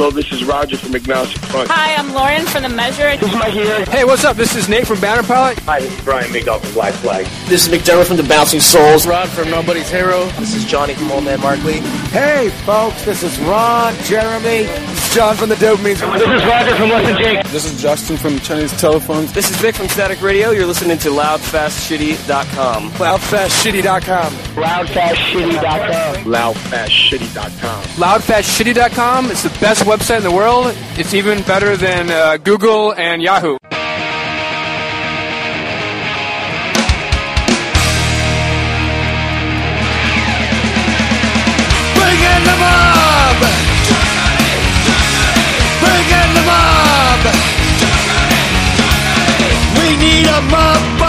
Hello, this is Roger from Agnostic Front. Hi, I'm Lauren from The Measure. This is Mike here. Hey, what's up? This is Nate from Banner Pilot. Hi, this is Brian Migdal from Black Flag. This is McDermott from The Bouncing Souls. Rod from Nobody's Hero. This is Johnny from Old Man Markley. Hey, folks, this is Ron, Jeremy. This is John from The Dopamines. This is Roger from Less Than Jake. This is Justin from Chinese Telephones. This is Vic from Static Radio. You're listening to LoudFastShitty.com. LoudFastShitty.com. LoudFastShitty.com. LoudFastShitty.com. LoudFastShitty.com. It's the best website in the world. It's even better than uh, Google and Yahoo. Bring in the mob! Bring in the mob! We need a mob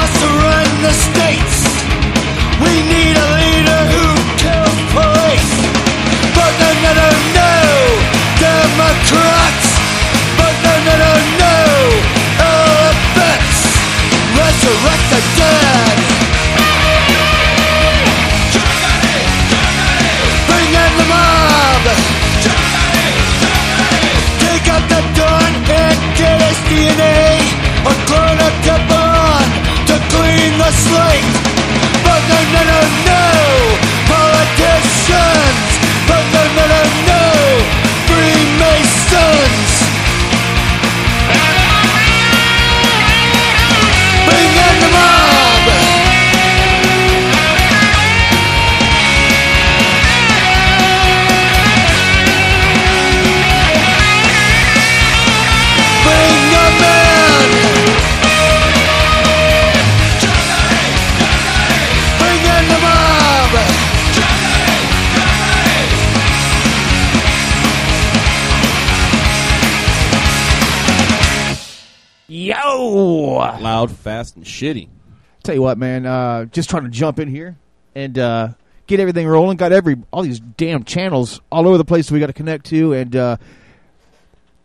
slate. But no, no, no, no, fast, and shitty. Tell you what, man, uh, just trying to jump in here and uh, get everything rolling. Got every all these damn channels all over the place we got to connect to, and uh,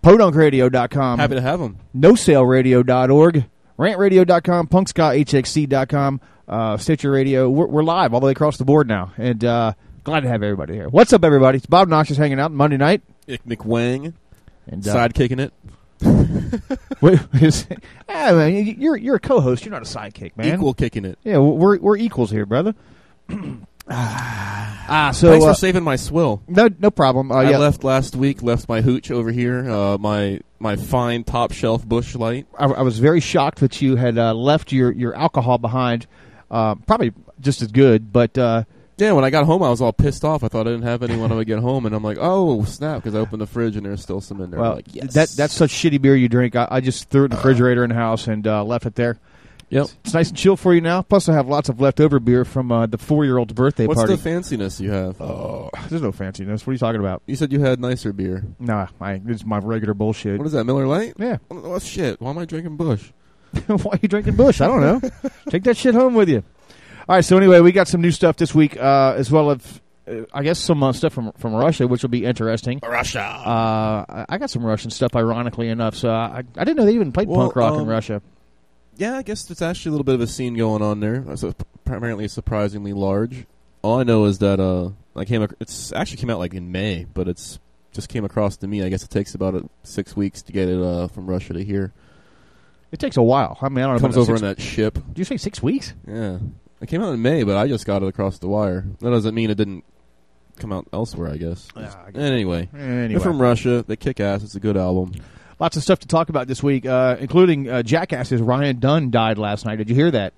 podunkradio.com. Happy to have them. NoSaleRadio.org, rantradio.com, punkskahxc.com, uh, Stitcher Radio. We're, we're live all the way across the board now, and uh, glad to have everybody here. What's up, everybody? It's Bob Noxious hanging out Monday night. Ick McWang, And, uh, sidekicking it. Wait, is, ah, man, you're you're a co-host. You're not a sidekick, man. Equal kicking it. Yeah, we're we're equals here, brother. ah, so Thanks uh, for saving my swill. no no problem. Uh, I yeah, left last week, left my hooch over here, uh, my my fine top shelf Busch light. I, I was very shocked that you had uh, left your your alcohol behind. Uh, probably just as good, but uh, Yeah, when I got home, I was all pissed off. I thought I didn't have any when I would get home, and I'm like, oh, snap, because I opened the fridge and there's still some in there. well, I'm like, yes. that that's such shitty beer you drink. I, I just threw it in the refrigerator in the house and uh, left it there. Yep. It's nice and chill for you now. Plus, I have lots of leftover beer from uh, the four year old's birthday What's party. What's the fanciness you have? oh, there's no fanciness. What are you talking about? You said you had nicer beer. Nah, I, it's my regular bullshit. What is that, Miller Lite? Yeah. Oh, shit. Why am I drinking Busch? Why are you drinking Busch? I don't know. Take that shit home with you. All right. So anyway, we got some new stuff this week, uh, as well as uh, I guess some uh, stuff from from Russia, which will be interesting. Russia. Uh, I- I got some Russian stuff, ironically enough. So I, I didn't know they even played Well, punk rock in um, Russia. Yeah, I guess there's actually a little bit of a scene going on there. It's apparently surprisingly large. All I know is that uh, I came. It's actually came out like in May, but it's just came across to me. I guess it takes about six weeks to get it uh, from Russia to here. It takes a while. I mean, I don't know. comes over in that ship. Did you say six weeks? Yeah, it came out in May, but I just got it across the wire. That doesn't mean it didn't come out elsewhere. I guess. Yeah, I guess. anyway, Anyway. they're from Russia. They kick ass. It's a good album. Lots of stuff to talk about this week, uh, including uh, Jackass's Ryan Dunn died last night. Did you hear that?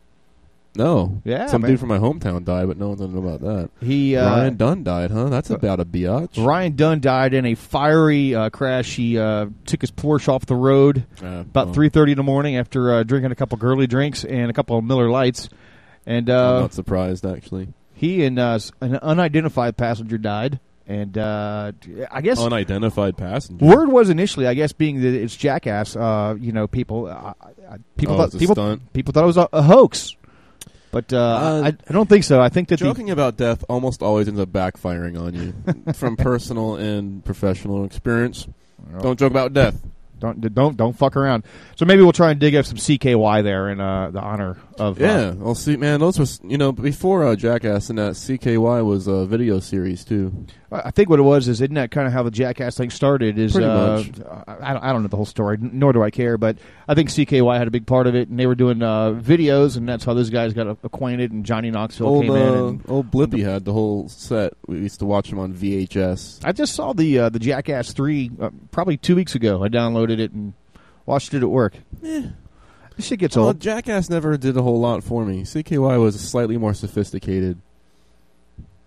No, Yeah, some man. dude from my hometown died, but no one knows about that. He uh, Ryan Dunn died, huh? That's about a biatch. Ryan Dunn died in a fiery uh, crash. He uh, took his Porsche off the road Uh, about well, three thirty in the morning after uh, drinking a couple girly drinks and a couple of Miller Lights. And I'm uh, not surprised, actually. he and uh, an unidentified passenger died. And uh, I guess Unidentified passenger. word was initially, I guess, being that it's Jackass. Uh, you know, people, uh, people Oh, thought people stunt. people thought it was a, a hoax. But uh, I, I don't think so. I think that Joking about death almost always ends up backfiring on you, from personal and professional experience. Don't joke about death. Don't don't don't fuck around. So maybe we'll try and dig up some CKY there in uh, the honor of. Yeah, Uh, well, see, man, those was you know before uh, Jackass and that CKY was a video series too. I think what it was is isn't that kind of how the Jackass thing started? Is uh, much. I, I don't, I don't know the whole story, nor do I care. But I think CKY had a big part of it, and they were doing uh, videos, and that's how those guys got acquainted. And Johnny Knoxville Old came in. uh, And old Blippy had the whole set. We used to watch him on VHS. I just saw the uh, the Jackass three uh, probably two weeks ago. I downloaded it and watched it at work. Eh. This shit gets Well, old. Jackass never did a whole lot for me. CKY was slightly more sophisticated.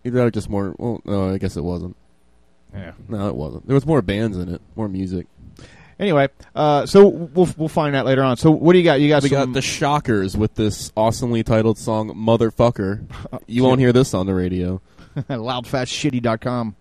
Either just more. Well, no, I guess it wasn't. Yeah. No, it wasn't. There was more bands in it, more music. Anyway, uh, so we'll we'll find out later on. So what do you got? You got We got the Shockers with this awesomely titled song "Motherfucker." You won't hear this on the radio. loudfastshitty.com.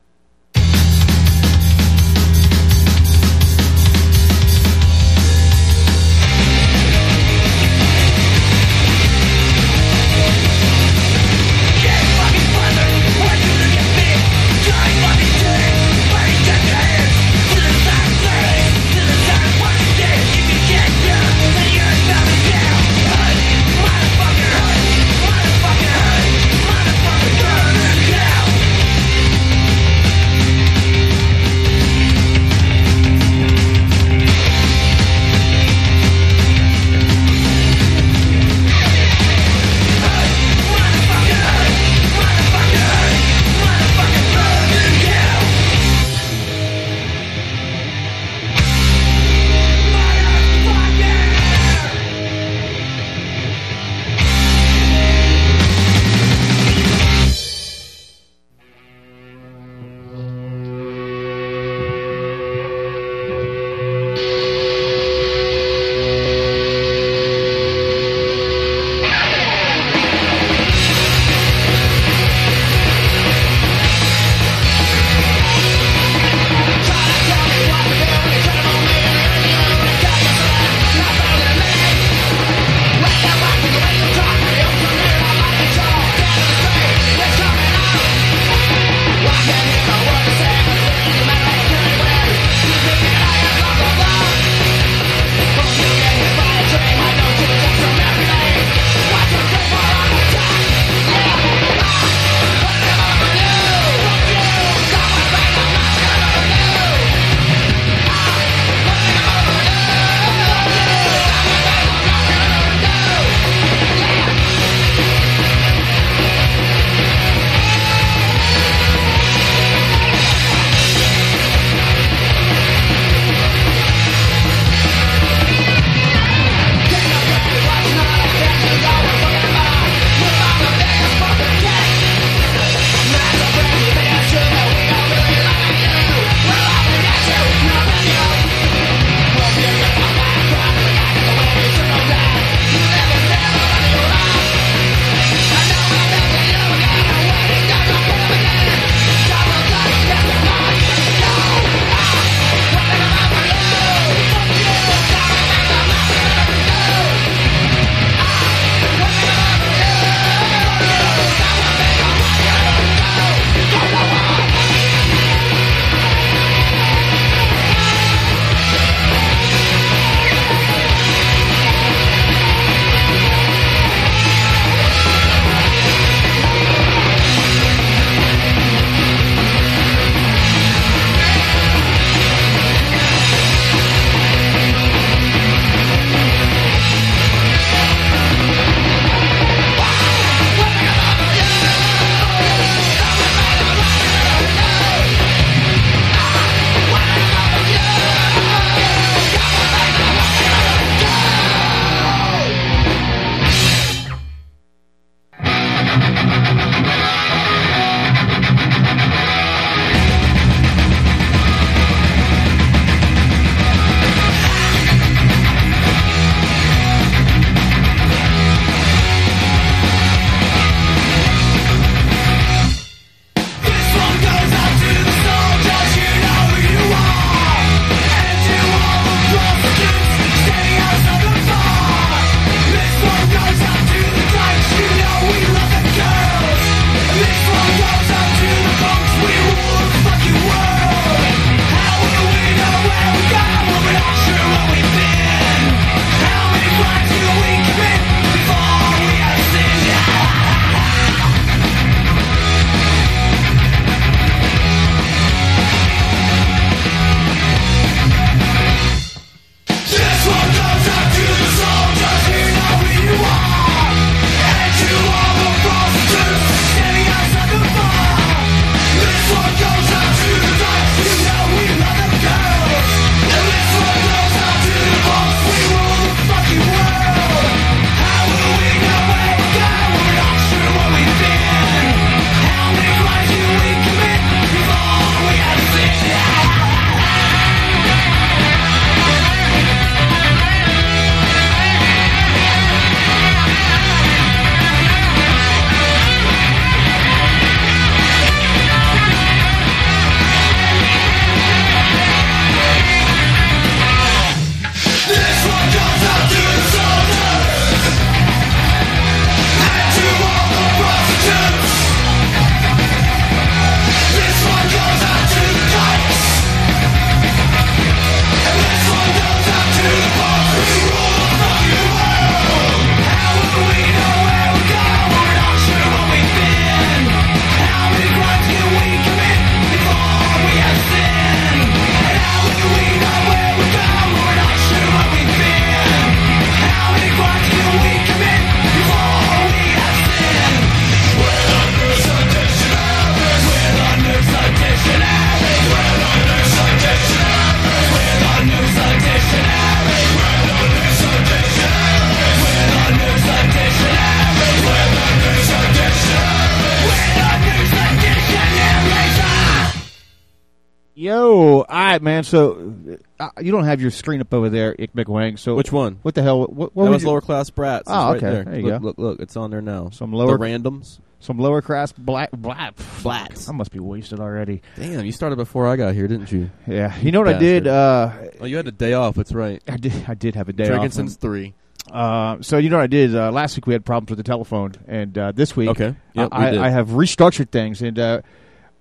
So uh, you don't have your screen up over there, Ick McWang. So Which one? What the hell? What, what that was lower class brats. Oh, right okay. There, There you look, go. Look, look, it's on there now. Some lower the randoms. Some lower class black black Flats. I must be wasted already. Damn, you started before I got here, didn't you? Yeah. You know what I did? Uh, oh, you had a day off. That's right. I did. I did have a day Drinking off. since three. Uh, so you know what I did? Uh, last week we had problems with the telephone, and uh, this week, Okay. Yep, we I, did. I have restructured things. And uh,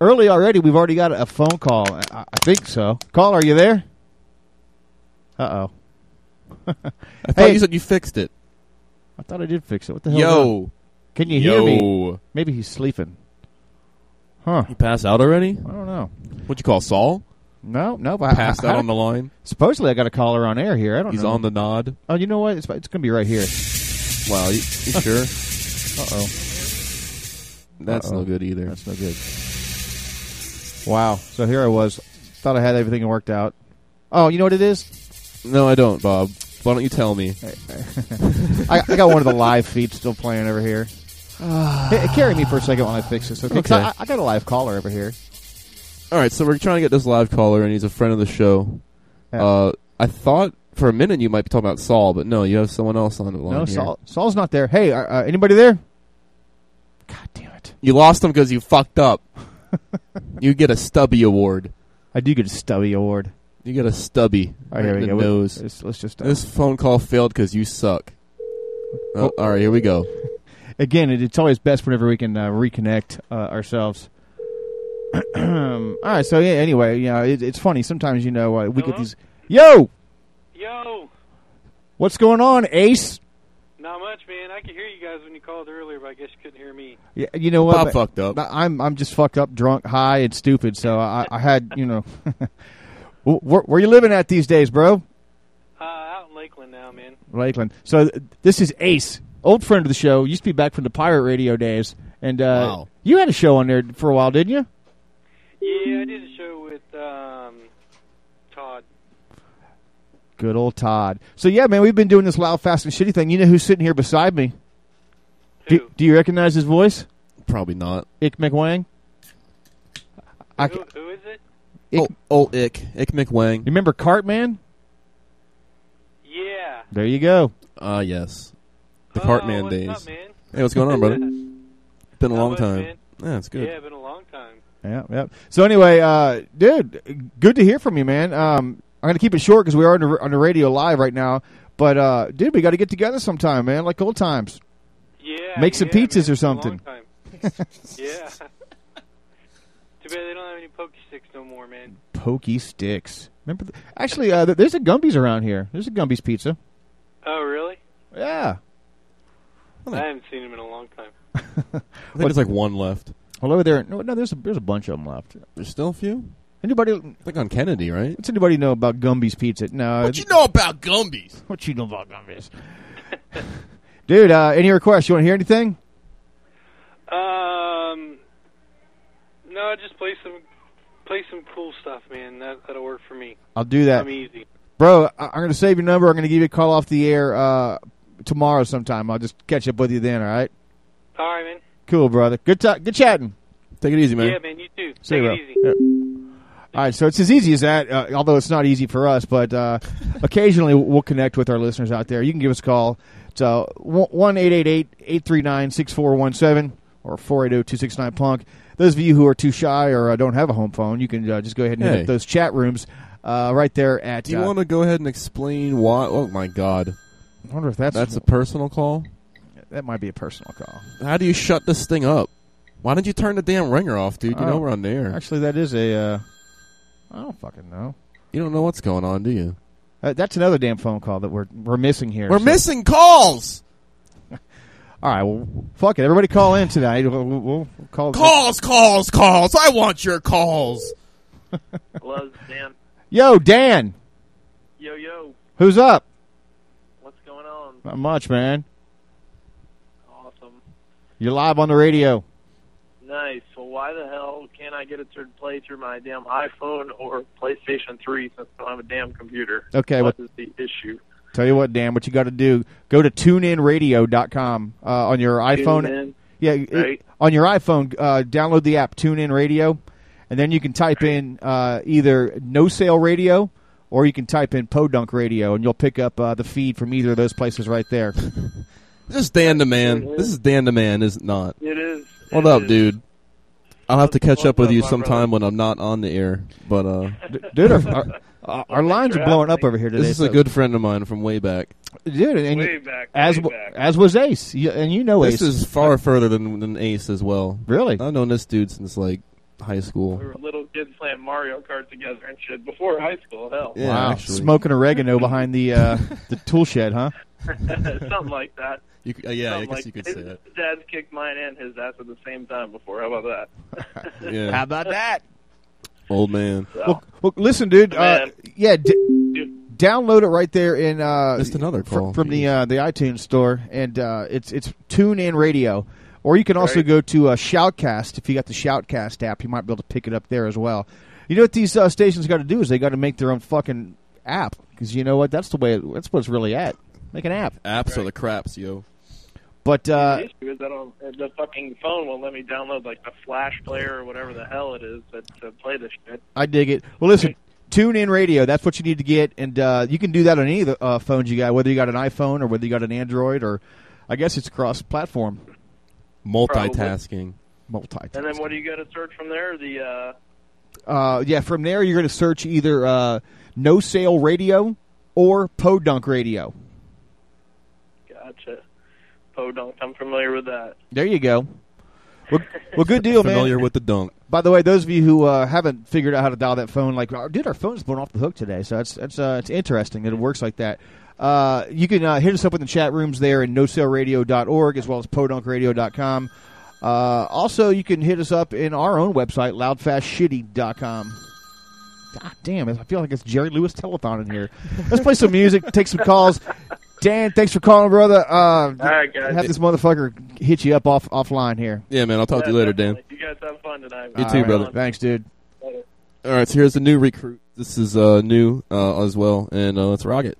early already, we've already got a phone call. I, I think so. Caller, are you there? Uh oh. I thought you said you fixed it. I thought I did fix it. What the hell? Yo. Can you hear me? Yo. Maybe he's sleeping. Huh. You passed out already? I don't know. What'd you call Saul? No, no. I, Passed I, out I- on the line. Supposedly, I got a caller on air here. I don't know. He's know. on the nod. Oh, you know what? It's, it's going to be right here. Wow, you, you sure? Uh oh. That's Uh-oh. no good either. That's no good. Wow. So here I was. Thought I had everything worked out. Oh, you know what it is? No, I don't, Bob. Why don't you tell me? I, I got one of the live feeds still playing over here. Hey, carry me for a second while I fix this, okay? 'Cause Okay. I, I got a live caller over here. All right, so we're trying to get this live caller, and he's a friend of the show. Yeah. Uh, I thought for a minute you might be talking about Saul, but no, you have someone else on the line No, here. Saul, Saul's not there. Hey, uh, uh, anybody there? God damn it. You lost him because you fucked up. you get a stubby award. I do get a stubby award. You get a stubby. All right, here in we go. Nose. Let's, let's just... Uh, This phone call failed because you suck. Oh, all right, here we go. again, it, it's always best whenever we can uh, reconnect uh, ourselves. All right, so yeah. Anyway, you know, it, it's funny sometimes. You know, uh, we get these. Yo, Yo, what's going on, Ace? Not much, man. I could hear you guys when you called earlier, but I guess you couldn't hear me. Yeah, you know what? Bob but- fucked up. I'm I'm just fucked up, drunk, high, and stupid. So I, I had you know, Wh- where, where you living at these days, bro? Uh, out in Lakeland now, man. Lakeland. So th- this is Ace, old friend of the show. Used to be back from the pirate radio days, and uh, Wow. you had a show on there for a while, didn't you? Yeah, I did a show with um, Todd. Good old Todd. So yeah, man, we've been doing this loud, fast, and shitty thing. You know who's sitting here beside me? Do, do you recognize his voice? Probably not. Ick McWang. I, Who, who is it? Ick, Oh, old Ick. Ick McWang. you remember Cartman? Yeah. There you go. Ah, yes. The Oh, Cartman what's days. up, man? Hey, what's going on, brother? Been a Not long much, time. man. Yeah, it's good. Yeah, been a long time. Yeah, yeah. So anyway, uh, dude, good to hear from you, man. Um, I'm gonna keep it short because we are on the, on the radio live right now. But uh, dude, we got to get together sometime, man, like old times. Yeah. Make some yeah, pizzas man, or it's a long something. time. yeah. Too bad they don't have any pokey sticks no more, man. Pokey sticks. Remember? The, actually, uh, there's a Gumby's around here. There's a Gumby's pizza. Oh, really? Yeah. I haven't seen him in a long time. I think there's like one left. Well, over there, no, no, there's a there's a bunch of them left. There's still a few? Anybody? I think on Kennedy, right? What's anybody know about Gumby's pizza? No. What you know about Gumby's? What you know about Gumby's? Dude, uh, any requests? You want to hear anything? Um, no, just play some, play some cool stuff, man. That that'll work for me. I'll do that. I'm easy. Bro, I- I'm going to save your number. I'm going to give you a call off the air uh, tomorrow sometime. I'll just catch up with you then, all right? All right, man. Cool, brother. Good ta- good chatting. Take it easy, man. Yeah, man. You too. See Take you, it bro. easy. Yeah. All right, so it's as easy as that, uh, although it's not easy for us, but uh, occasionally we'll connect with our listeners out there. You can give us a call. It's uh, 1-888-839-6417 or 480-269-PUNK. Those of you who are too shy or uh, don't have a home phone, you can uh, just go ahead and hit Hey. up those chat rooms uh, right there at... Do you uh, want to go ahead and explain why? Oh my God, I wonder if that's... that's a personal call. that might be a personal call. How do you shut this thing up? Why didn't you turn the damn ringer off, dude? You Oh. know we're on there. Actually, that is a... I don't fucking know. You don't know what's going on, do you? Uh, that's another damn phone call that we're we're missing here. We're so- missing calls. All right, well, fuck it. Everybody call in tonight. We'll, we'll, we'll call. Calls, calls, calls. I want your calls. Hello, Dan. Yo, Dan. Yo, yo. Who's up? What's going on? Not much, man. Awesome. You're live on the radio. Nice. Well, why the hell can't I get it to play through my damn iPhone or PlayStation 3 since I don't have a damn computer? Okay, What what- is the issue? Tell you what, Dan, what you got to do, go to tuneinradio.com uh, on your iPhone. TuneIn, yeah, it- on your iPhone, uh, download the app TuneIn Radio, and then you can type in uh, either No Sale Radio or you can type in Podunk Radio, and you'll pick up uh, the feed from either of those places right there. This is Dan the Man. This is Dan the Man, is it not? It is. What up, dude? I'll have to catch up with you sometime when I'm not on the air. But uh, Dude, our, our, our lines are blowing up over here today. this is a good friend of mine from way back. dude, and Way you- back, as way w- back. as was Ace, You- and you know This Ace. is far further than, than Ace as well. Really? I've known this dude since like high school. We were little kids playing Mario Kart together and shit before high school. Hell, Yeah, wow, actually. smoking oregano behind the uh, the tool shed, huh? something like that. You, uh, yeah, I guess like you could say that. Dad's kicked mine and his ass at the same time before. How about that? Yeah, How about that? old man. So, Well, well listen, dude. Uh, yeah, d- download it right there in uh, Missed another fr- call. from the uh, the iTunes store, and uh, it's it's Tune In Radio, or you can also Right. go to uh, Shoutcast if you got the Shoutcast app. You might be able to pick it up there as well. You know what these uh, stations got to do is they got to make their own fucking app because you know what that's the way it, that's what it's really at. Make an app, Apps are the craps, yo. but uh, the issue is that on, the fucking phone won't let me download like the Flash player or whatever the hell it is that, to play this shit. I dig it. Well, listen, Tune In Radio. That's what you need to get, and uh, you can do that on any of the uh, phones you got, whether you got an iPhone or whether you got an Android, or I guess it's cross-platform. Multitasking. Multi. And then what do you got to search from there? The uh, Uh, yeah, from there you're going to search either uh, No Sale Radio or Podunk Radio. Gotcha. Podunk. I'm familiar with that. There you go. Well, well good deal, man. Familiar with the dunk. By the way, those of you who uh, haven't figured out how to dial that phone, like, oh, dude, our phone's blown off the hook today, so it's it's uh, it's interesting that it works like that. Uh, you can uh, hit us up in the chat rooms there in nosaleradio.org as well as podunkradio.com. Uh, also, you can hit us up in our own website, loudfastshitty.com. God damn it. I feel like it's Jerry Lewis Telethon in here. Let's play some music, take some calls. Dan, thanks for calling, brother. Uh, All right, guys. have this motherfucker hit you up off offline here. Yeah, man. I'll talk to you Yeah, later, Dan. You guys have fun tonight. You All too, right. brother. Thanks, dude. Later. All right, so here's the new recruit. This is uh, new uh, as well, and uh, let's rock it.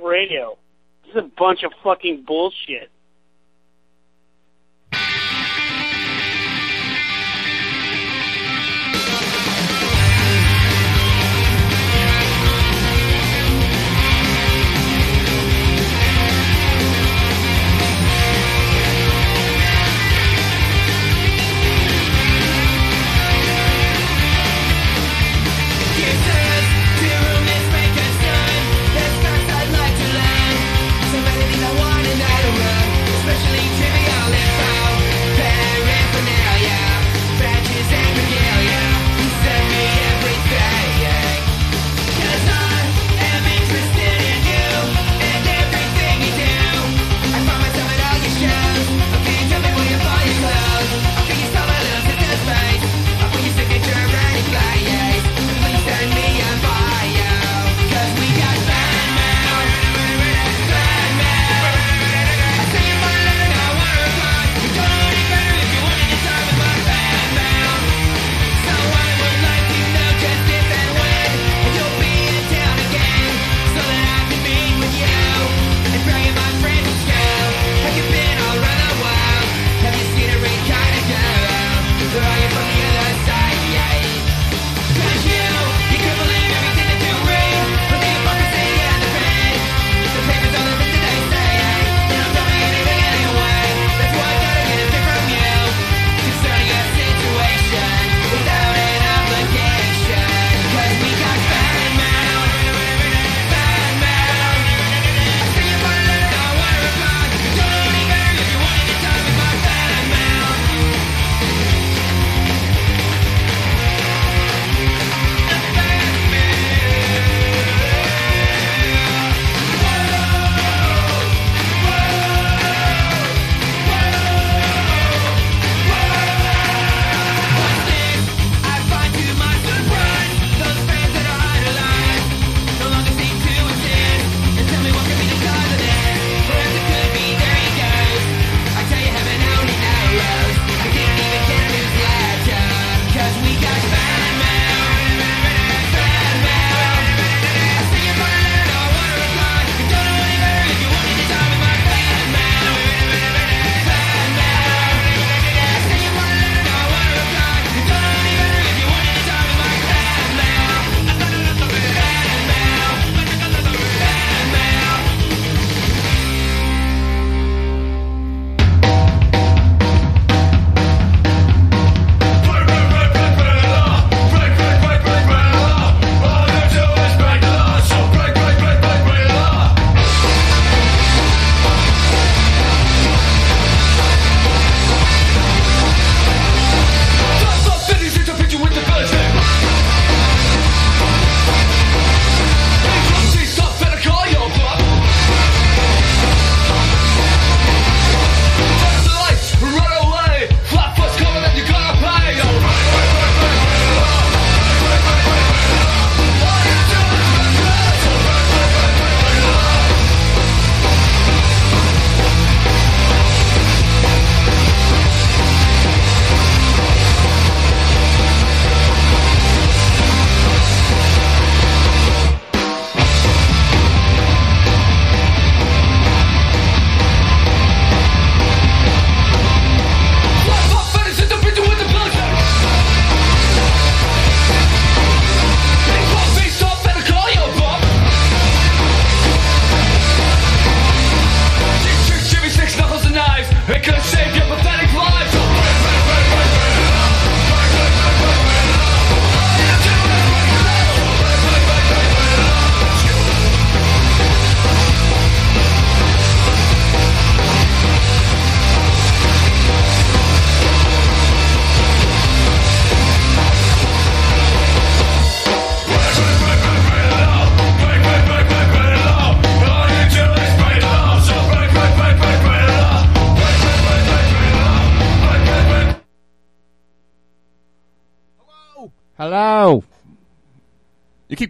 Radio. This is a bunch of fucking bullshit.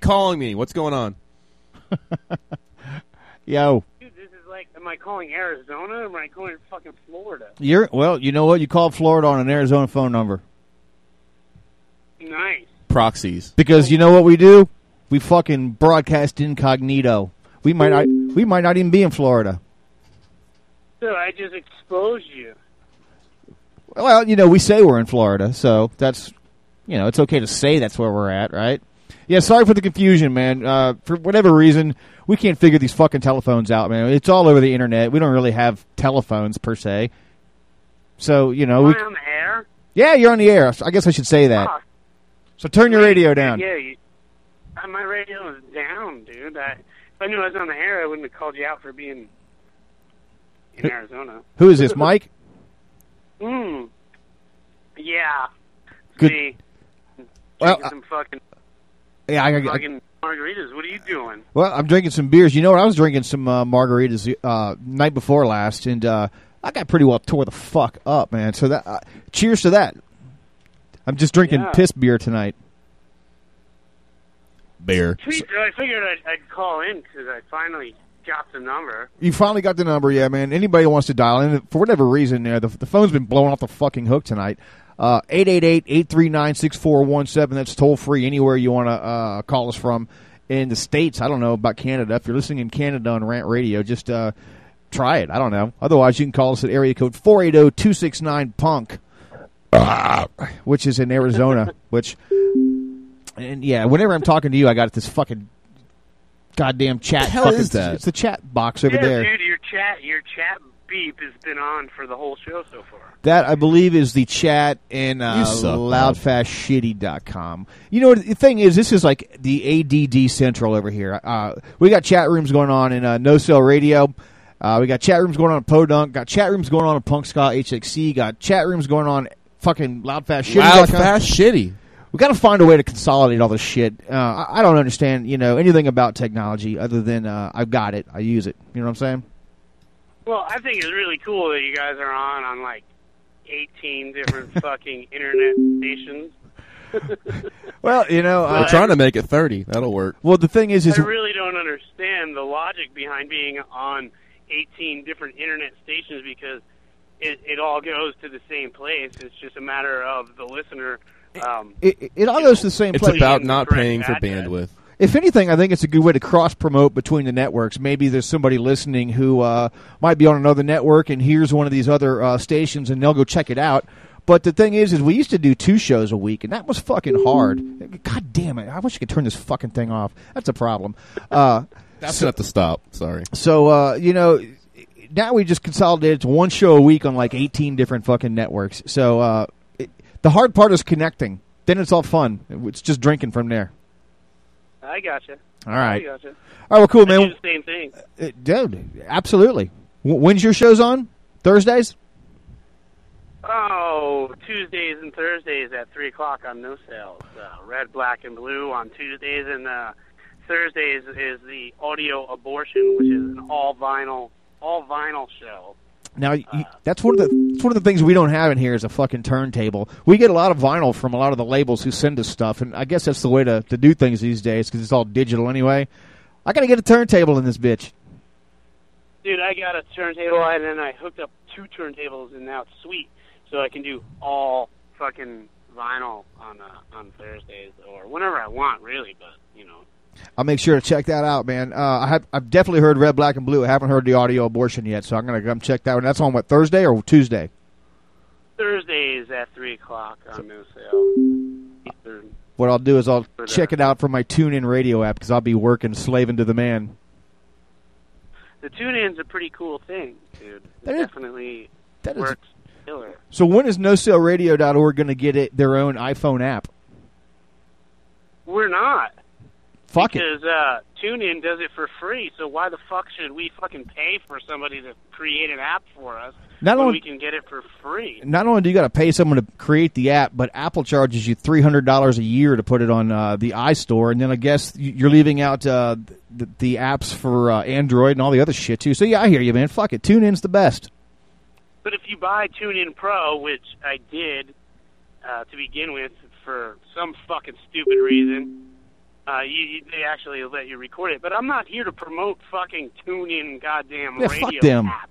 Calling me. What's going on? Yo. Dude, this is like, am I calling Arizona or am I calling fucking Florida? You're well. You know what? You called Florida on an Arizona phone number Nice. Proxies. because you know what we do? We fucking broadcast incognito. We might not. We might not even be in Florida. So I just exposed you. Well, you know, we say we're in Florida, so that's you know, it's okay to say that's where we're at, right? Yeah, sorry for the confusion, man. Uh, for whatever reason, we can't figure these fucking telephones out, man. It's all over the internet. We don't really have telephones per se. So, you know, we I on the air? Yeah, you're on the air. I guess I should say that. Oh, So turn your radio down. Yeah, you, uh, my radio is down, dude. I, if I knew I was on the air, I wouldn't have called you out for being in Arizona. Who is this, Mike? Hmm. Yeah. Good- Me. Well, Drinking some fucking, Yeah, I, I, fucking margaritas. What are you doing? Well, I'm drinking some beers. You know what? I was drinking some uh, margaritas uh, night before last, and uh, I got pretty well tore the fuck up, man. So that uh, cheers to that. I'm just drinking Yeah. piss beer tonight. So I figured I'd, I'd call in because I finally got the number. You finally got the number, yeah, man. Anybody who wants to dial in, for whatever reason, uh, the, the phone's been blowing off the fucking hook tonight. Uh, 888-839-6417. That's toll free anywhere you want to uh, call us from. In the States, I don't know about Canada. If you're listening in Canada on Rant Radio, just uh, try it. I don't know. Otherwise, you can call us at area code 480-269-PUNK, which is in Arizona, which... And yeah, whenever I'm talking to you, I got this fucking goddamn chat. hell fucking, is that? It's the chat box over yeah, there. dude, your chat, your chat beep has been on for the whole show so far. That I believe is the chat in You uh, suck, Bob. loudfastshitty.com. You know what the thing is, this is like the ADD central over here. Uh, we got chat rooms going on in uh, No Sale Radio. Uh, we got chat rooms going on in Podunk. Got chat rooms going on in Punk Ska HXC. Got chat rooms going on fucking loudfastshitty. Loud, fast, shitty. We got to find a way to consolidate all this shit. Uh, I, I don't understand, you know, anything about technology other than uh, I've got it, I use it. You know what I'm saying? Well, I think it's really cool that you guys are on on like 18 different fucking internet stations. Well, you know, We're uh, trying to make it 30. That'll work. well, the thing is, is I really don't understand the logic behind being on 18 different internet stations because it, it all goes to the same place. It's just a matter of the listener. Um, it, it- it all goes to the same It's place. about not paying for bandwidth. If anything, I think it's a good way to cross promote between the networks. Maybe there's somebody listening who uh, might be on another network and hears one of these other uh, stations, and they'll go check it out. But the thing is, is we used to do two shows a week, and that was fucking hard. God damn it! I wish I could turn this fucking thing off. That's a problem. Uh, That's gonna have to stop. Sorry. so uh, you know, now we just consolidated to one show a week on like 18 different fucking networks. So uh, it, the hard part is connecting. Then it's all fun. It's just drinking from there. I gotcha. All right. I gotcha. All right, well, cool, I do man. the same thing. Uh, dude, absolutely. W- when's your shows on? Thursdays? Oh, Tuesdays and Thursdays at 3 o'clock on No Sales. Uh, red, black, and blue on Tuesdays, and uh, Thursdays is the Audio Abortion, which is an all vinyl, all vinyl show. Now, you, that's one of the that's one of the things we don't have in here is a fucking turntable. We get a lot of vinyl from a lot of the labels who send us stuff, and I guess that's the way to, to do things these days because it's all digital anyway. I got to get a turntable in this bitch. Dude, I got a turntable, and then I hooked up two turntables, and now it's sweet. So I can do all fucking vinyl on uh, on Thursdays or whenever I want, really. But you know, I'll make sure to check that out, man. Uh, I have I've definitely heard Red, Black, and Blue. I haven't heard the audio abortion yet, so I'm gonna come check that one. That's on what Thursday or Tuesday? Thursdays at three o'clock on No Sale What I'll do is I'll check it out from my TuneIn radio app because I'll be working slaving to the man. The tune-in's a pretty cool thing, dude. That is- definitely that is- works killer. So when is NoSaleRadio.org going to get it their own iPhone app? We're not. Fuck it. because uh, TuneIn does it for free. So why the fuck should we fucking pay for somebody to create an app for us Not when only- we can get it for free? Not only do you got to pay someone to create the app, but Apple charges you three hundred dollars a year to put it on uh, the iStore, and then I guess you're leaving out uh, the, the apps for uh, Android and all the other shit too. So yeah, I hear you, man. Fuck it. TuneIn's the best. But if you buy TuneIn Pro, which I did uh, to begin with for some fucking stupid reason, uh, you, you, they actually let you record it. But I'm not here to promote fucking TuneIn goddamn Yeah, radio fuck them. app.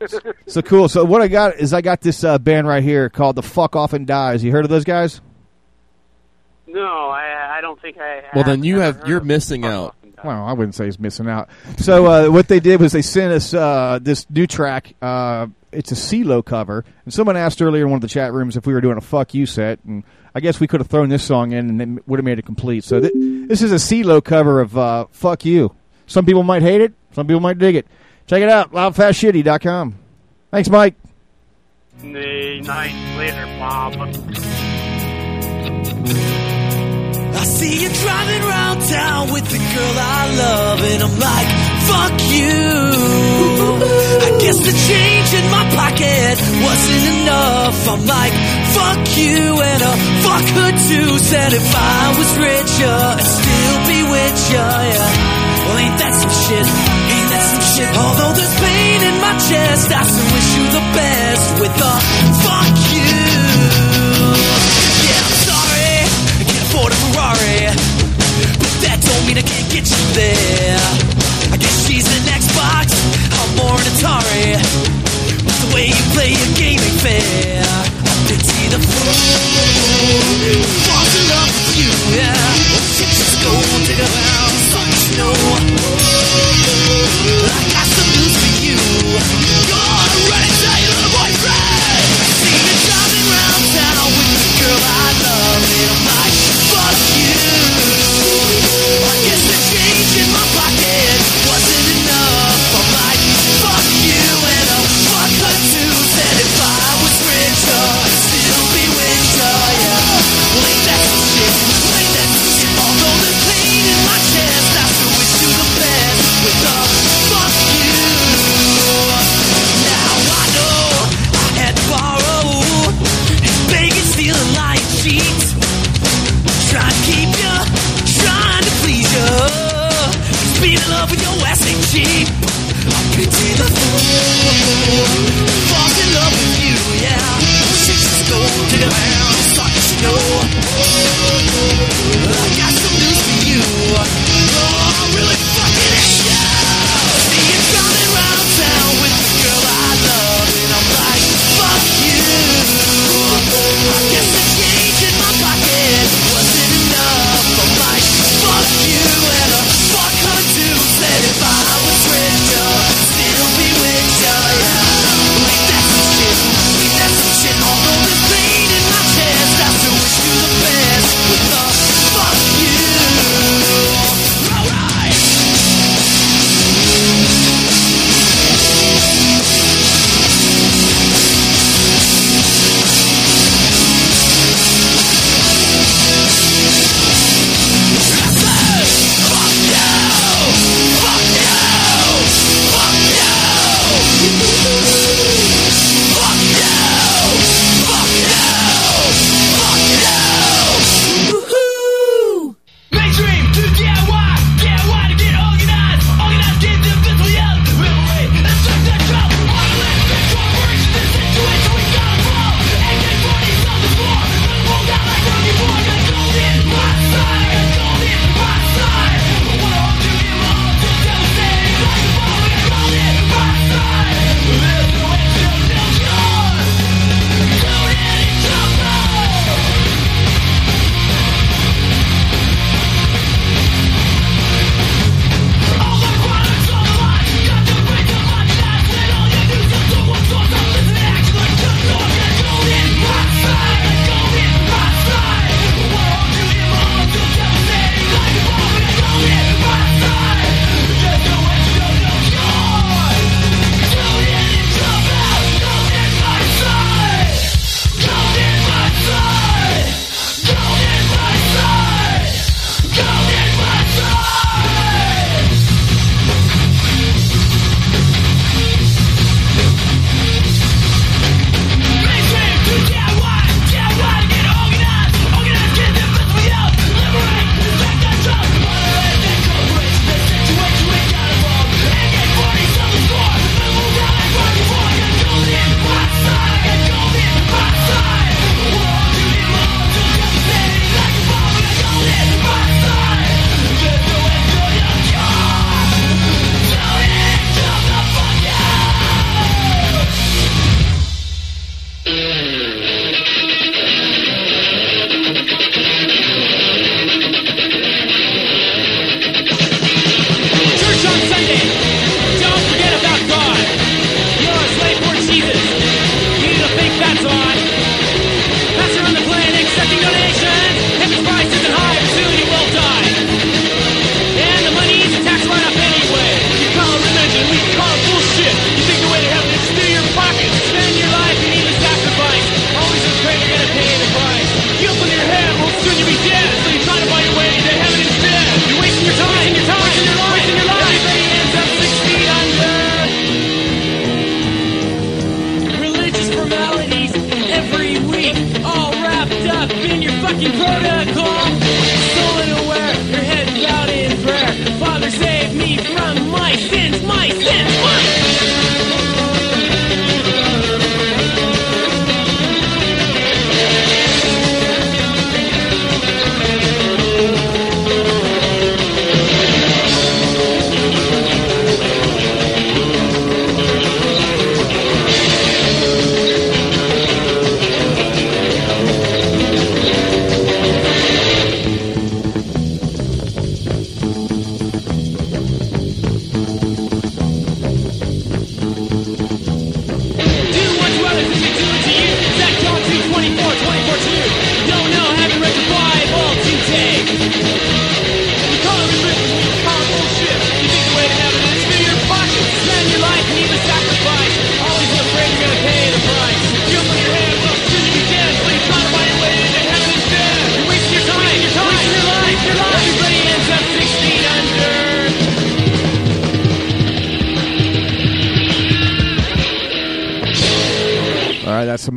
So cool. So what I got is I got this uh, band right here called the Fuck Off and Dies. You heard of those guys? No, I, I don't think I. Have. Well, have then you have you're missing out. Well, I wouldn't say he's missing out. So uh, what they did was they sent us uh, this new track. Uh, it's a CeeLo cover, and someone asked earlier in one of the chat rooms if we were doing a "fuck you" set, and I guess we could have thrown this song in and it would have made it complete. So th- this is a CeeLo cover of uh, "Fuck You." Some people might hate it, some people might dig it. Check it out, loudfastshitty.com. Thanks, Mike. The night later, Bob. I see you driving around town with the girl I love, and I'm like, fuck you. I guess the change in my pocket wasn't enough. I'm like, fuck you, and uh, fuck her too. Said if I was richer, I'd still be with ya, yeah. Well, ain't that some shit? Ain't that some shit? Although there's pain in my chest, I still wish you the best with a fuck you. Ferrari, but that don't mean I can't get you there. I guess she's an Xbox, I'm more an Atari. But the way you play your game ain't fair. I pity the fool in love with you, yeah. Just go dig around, some snow. I got some news for you. You're ready to your boyfriend. See you driving around town with the girl I love, and I'm you. In love with your ass ain't cheap. I pity the fool falls in love with you, yeah. Shit just go dig around, start to know. I got some news for you. Oh, I'm really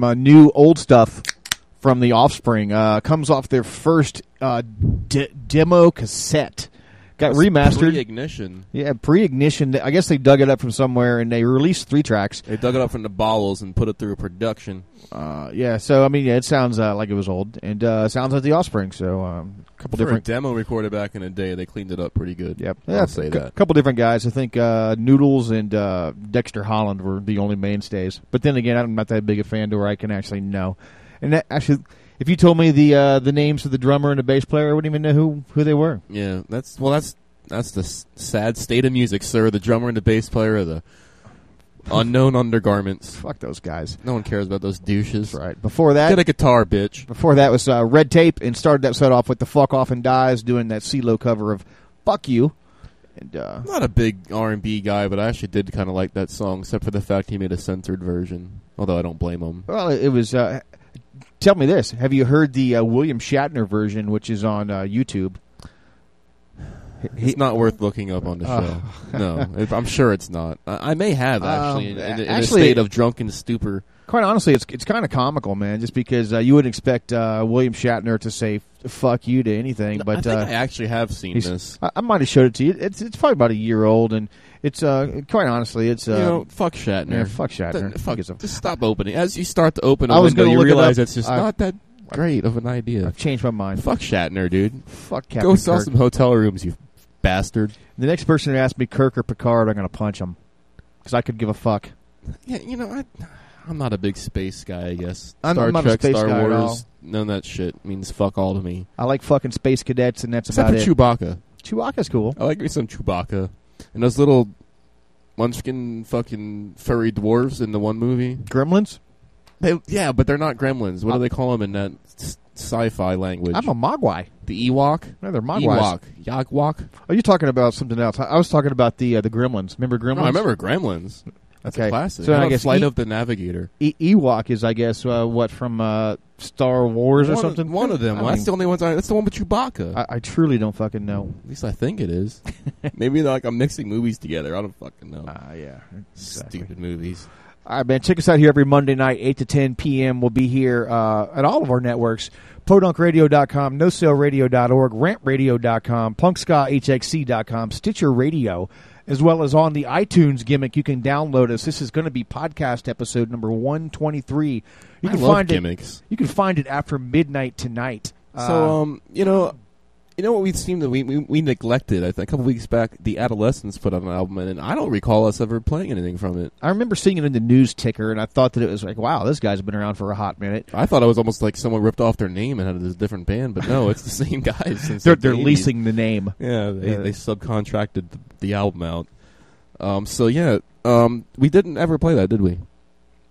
some uh, new old stuff from the Offspring. Uh, comes off their first uh, de- demo cassette. Got That's remastered. pre-ignition. Yeah, pre-ignition. I guess they dug it up from somewhere and they released three tracks. They dug it up from the bowels and put it through production. Uh, yeah, so I mean, yeah, it sounds uh, like it was old and uh, sounds like the Offspring. So um, a couple For different a demo recorded back in the day, they cleaned it up pretty good. Yep. I'll say a couple different guys. I think uh, Noodles and uh, Dexter Holland were the only mainstays. But then again, I'm not that big a fan to where I can actually know. And that, actually, if you told me the uh, the names of the drummer and the bass player, I wouldn't even know who who they were. Yeah, that's well, that's that's the s- sad state of music, sir. The drummer and the bass player are the unknown undergarments. Fuck those guys. No one cares about those douches. Right. Before that, Get a guitar, bitch. Before that was uh, Red Tape, and started that set off with the "Fuck Off and Dies," doing that CeeLo cover of "Fuck You." And uh, not a big R and B guy, but I actually did kind of like that song, except for the fact he made a censored version. Although I don't blame him. well, it, it was. Uh, tell me this: Have you heard the uh, William Shatner version, which is on uh, YouTube? It's not worth looking up on the show. no, it, I'm sure it's not. I, I may have actually Um, in, in, in actually- a state of drunken stupor. Quite honestly, it's it's kind of comical, man. Just because uh, you wouldn't expect uh, William Shatner to say "fuck you" to anything, but I think uh, I actually have seen this. I, I might have showed it to you. It's it's probably about a year old, and it's uh, quite honestly, it's uh, you know, fuck Shatner. Yeah, fuck Shatner. Th- fuck, just stop opening. As you start to open a I was window, you it realize up. it's just not that great of an idea. I've changed my mind. Fuck Shatner, dude. Fuck Captain Go sell Kirk. some hotel rooms, you bastard. The next person who asks me Kirk or Picard, I'm going to punch him because I could give a fuck. Yeah, you know, I, I'm not a big space guy. I guess I'm- Star I'm not a Trek, space Star guy at all. Wars, none of that shit means fuck all to me. I like fucking space cadets, and that's Except about for it. Chewbacca. Chewbacca's cool. I like me some Chewbacca and those little munchkin fucking furry dwarves in the one movie. Gremlins. They, yeah, but they're not gremlins. What do they call them in that sci-fi language? I'm a Mogwai. the Ewok. No, they're Mogwais. Ewok. Yogwok. Are you talking about something else? I I was talking about the uh, the Gremlins. Remember Gremlins? No, I remember Gremlins. That's Okay, a classic. so How I guess Flight E- of the Navigator. E- Ewok is, I guess, uh, what from uh, Star Wars or something. Of, one of them. I that's mean, the only ones. I, that's the one with Chewbacca. I, I truly don't fucking know. At least I think it is. Maybe like I'm mixing movies together. I don't fucking know. Ah, yeah, exactly. Stupid movies. All right, man. Check us out here every Monday night, 8 to 10 p.m. We'll be here uh, at all of our networks. PodUnkRadio.com, NoSaleRadio.org, RantRadio.com, PunkSkaHXC.com, Stitcher Radio, as well as on the iTunes gimmick. You can download us. This is going to be podcast episode number 123. You I can love find gimmicks. it. You can find it after midnight tonight. So, Uh, um, you know, you know what we seem to we, we we neglected. I think a couple weeks back, the Adolescents put out an album, and I don't recall us ever playing anything from it. I remember seeing it in the news ticker, and I thought that it was like, wow, this guy's been around for a hot minute. I thought it was almost like someone ripped off their name and had a different band, but no, it's the same guys. Since They're, like they're 80s. leasing the name. Yeah, they, Yeah. they subcontracted the, the album out. Um, so yeah, um, we didn't ever play that, did we?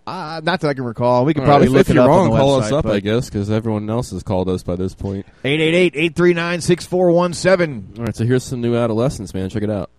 Uh, not that I can recall. We could All probably right, look if it you're up wrong, on the call website, us up, I guess, because everyone else has called us by this point. 888-839-6417. All right, so here's some new Adolescents, man. Check it out.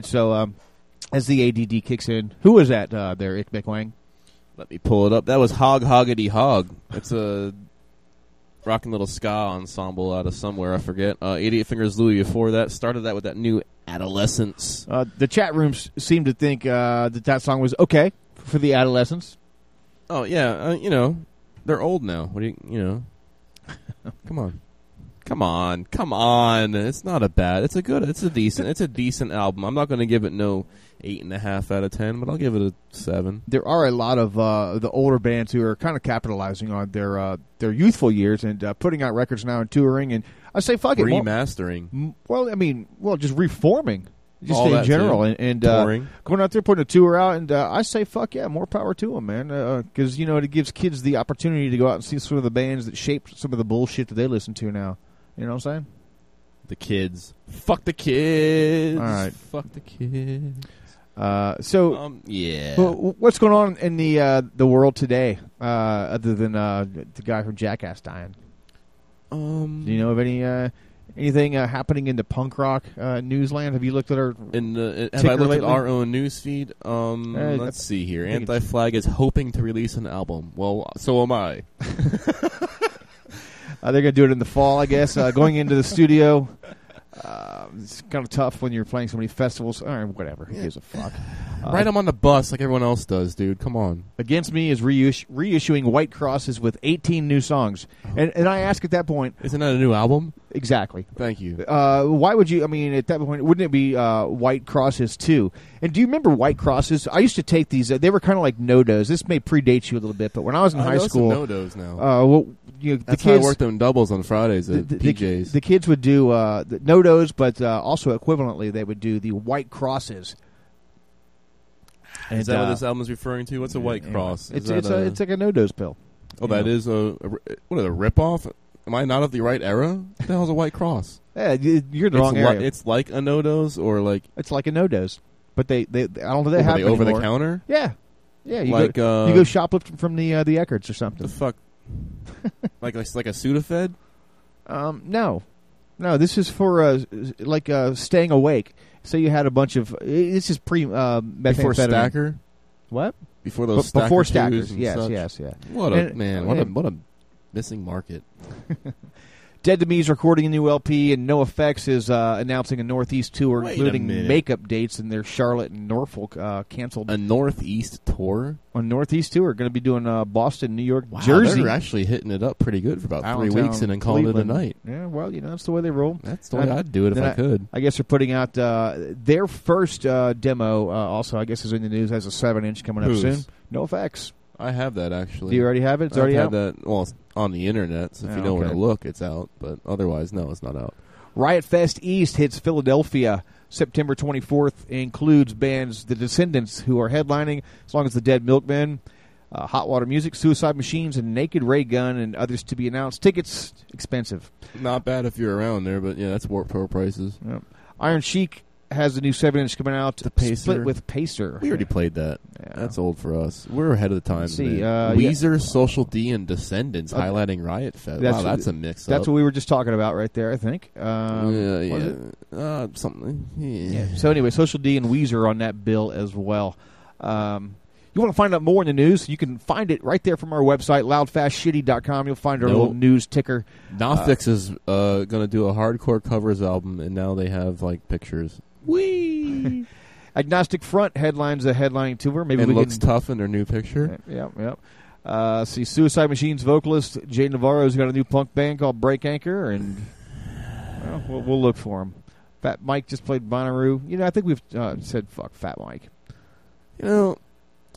Right. So um, as the ADD kicks in, who was that uh, there, Ick McWang? Let me pull it up. That was Hog Hoggidy Hog. It's a rocking little ska ensemble out of somewhere. I forget. Uh, 88 Fingers Louie before that. Started that with that new Adolescents. Uh, the chat rooms seem to think uh, that that song was okay for the adolescents. Oh, yeah. Uh, you know, they're old now. What do you, you know. Come on. Come on. Come on. It's not a bad. It's a good, it's a decent, it's a decent album. I'm not going to give it no eight and a half out of ten, but I'll give it a seven. There are a lot of uh, the older bands who are kind of capitalizing on their uh, their youthful years and uh, putting out records now and touring. And I say, fuck it, Remastering. well, I mean, well, just reforming, just All in general, too. and, and uh, going out there putting a tour out. And uh, I say, fuck yeah, more power to them, man, because you know it gives kids the opportunity to go out and see some of the bands that shaped some of the bullshit that they listen to now. You know what I'm saying? The kids. Fuck the kids. All right. Fuck the kids. Uh, so, Um, yeah. Well, what's going on in the uh, the world today, uh, other than uh, the guy from Jackass dying? Um, Do you know of any uh, anything uh, happening in the punk rock uh, newsland? Have you looked at our In the, have I looked lately? at our own newsfeed? Um, Uh, let's see here. I think it's- Anti-Flag is hoping to release an album. Well, so am I. Uh, they're going to do it in the fall, I guess. Uh, going into the studio, uh, it's kind of tough when you're playing so many festivals. Or whatever. Who gives a fuck? Uh, Ride them on the bus like everyone else does, dude. Come on. Against Me is reissue- reissuing White Crosses with 18 new songs. And, and I ask at that point... Isn't that a new album? Exactly. Thank you. Uh, why would you? I mean, at that point, wouldn't it be uh, White Crosses too? And do you remember White Crosses? I used to take these. Uh, they were kind of like NoDoz. This may predate you a little bit, but when I was in I high know some school, NoDoz now. Uh, well, you know, That's the how kids I worked them doubles on Fridays at the, the, PJs. the kids would do uh, the NoDoz, but uh, also equivalently, they would do the White Crosses. And is that uh, what this album is referring to? What's a white anyway, cross? Is It's it's a, it's like a NoDoz pill. oh, you that know. is a, a what? A ripoff? Am I not of the right era? What the hell's a white cross? Yeah, you- you're the it's wrong area. it's like a NoDoz or like It's like a NoDoz, but they, they I don't know they have they over the counter. Yeah, yeah. You Like, go, uh, you go shoplifting from the uh, the Eckerds or something. the fuck, like like like a Sudafed. Um, no, no. This is for uh, like uh, staying awake. So you had a bunch of. This is pre uh, Before. Stacker? What? Before those B- before Stacker stackers. Yes, such? yes, yeah. What a And- man! What a what a missing market. Dead to Me is recording a new LP, and NOFX is uh, announcing a Northeast tour, Wait including makeup dates, and their Charlotte and Norfolk uh, canceled. A Northeast tour. A Northeast tour, going to be doing uh, Boston, New York, Wow, Jersey. they're actually hitting it up pretty good for about three weeks and then calling it a night. Yeah, well, you know that's the way they roll. That's the way I'd do it if then I could. I guess they're putting out uh, their first uh, demo. Uh, also, I guess is in the news has a seven inch coming up soon. NOFX. I have that actually. Do you already have it? It's I've already had out? that. Well, it's on the internet, so if Yeah, you know where to look, it's out. But otherwise, no, it's not out. Riot Fest East hits Philadelphia September 24th. Includes bands The Descendents, who are headlining, as long as the Dead Milkmen, uh, Hot Water Music, Suicide Machines, and Naked Raygun, and others to be announced. Tickets expensive. Not bad if you're around there, but yeah, that's Warp Pro prices. Yep. Iron Chic has a new seven inch coming out. The Pacer. split with Pacer. We already played that. That's old for us. We're ahead of the time. Let's see, uh, yeah. Weezer, Social D, and Descendents Uh, highlighting Riot Fest. wow, that's a mix. That's what we were just talking about right there. I think. Um, yeah, yeah. Uh, something. Yeah. Yeah. So anyway, Social D and Weezer on that bill as well. Um, you want to find out more in the news? You can find it right there from our website, loudfastshitty.com. You'll find our Nope. little news ticker. NOFX is uh, going to do a hardcore covers album, and now they have like pictures. Wee. Agnostic Front headlines a headlining tour. Maybe and we looks can, tough in their new picture. Yep, yep. Uh, see, Suicide Machines vocalist Jay Navarro's got a new punk band called Break Anchor, and well, we'll, we'll look for him. Fat Mike just played Bonnaroo. You know, I think we've uh, said fuck Fat Mike. You know,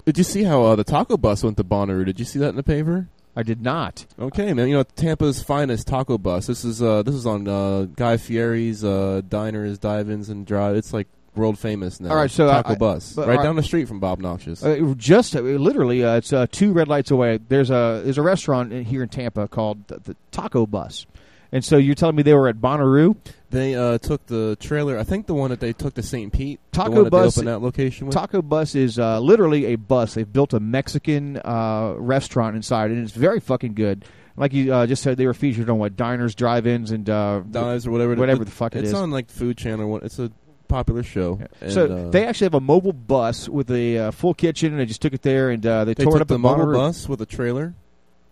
did you see how uh, the taco bus went to Bonnaroo? Did you see that in the paper? I did not. Okay, man. You know Tampa's finest taco bus. This is uh, this is on uh, Guy Fieri's uh, diners, dive-ins, and drive. It's like world famous now. All right, so taco I- bus but right are- down the street from Bob Noxious. Uh, just uh, literally, uh, it's uh, two red lights away. There's a there's a restaurant in- here in Tampa called the, the Taco Bus, and so you're telling me they were at Bonnaroo? They uh, took the trailer. I think the one that they took to St. Pete. the Taco Bus. They opened that location with. Taco Bus is uh, literally a bus. They've built a Mexican uh, restaurant inside, and it's very fucking good. Like you uh, just said, they were featured on what diners, drive-ins, and uh, Dives or whatever. whatever the fuck it it's is. on like Food Channel. It's a popular show. And, so uh, they actually have a mobile bus with a uh, full kitchen, and they just took it there and uh, they, They tore took it up the mobile bus with a trailer,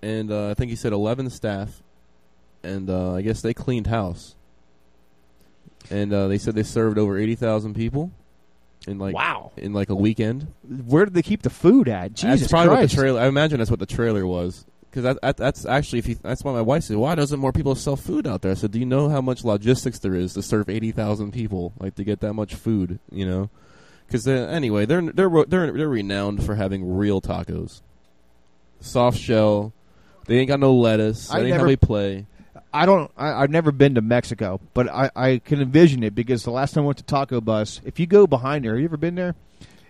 and uh, I think he said 11 staff, and uh, I guess they cleaned house. And uh, they said they served over 80,000 people in like Wow. in like a weekend. Where did they keep the food at? Jesus that's probably Christ! what the trailer. I imagine that's what the trailer was. Because that, that, that's actually if you, that's why my wife said, "Why doesn't more people sell food out there?" I said, "Do you know how much logistics there is to serve eighty thousand people, like to get that much food? You know." Because anyway, they're they're they're they're renowned for having real tacos, soft shell. They ain't got no lettuce. That I ain't never- how they play. I don't. I, I've never been to Mexico, but I, I can envision it because the last time I went to Taco Bus, if you go behind there, have you ever been there?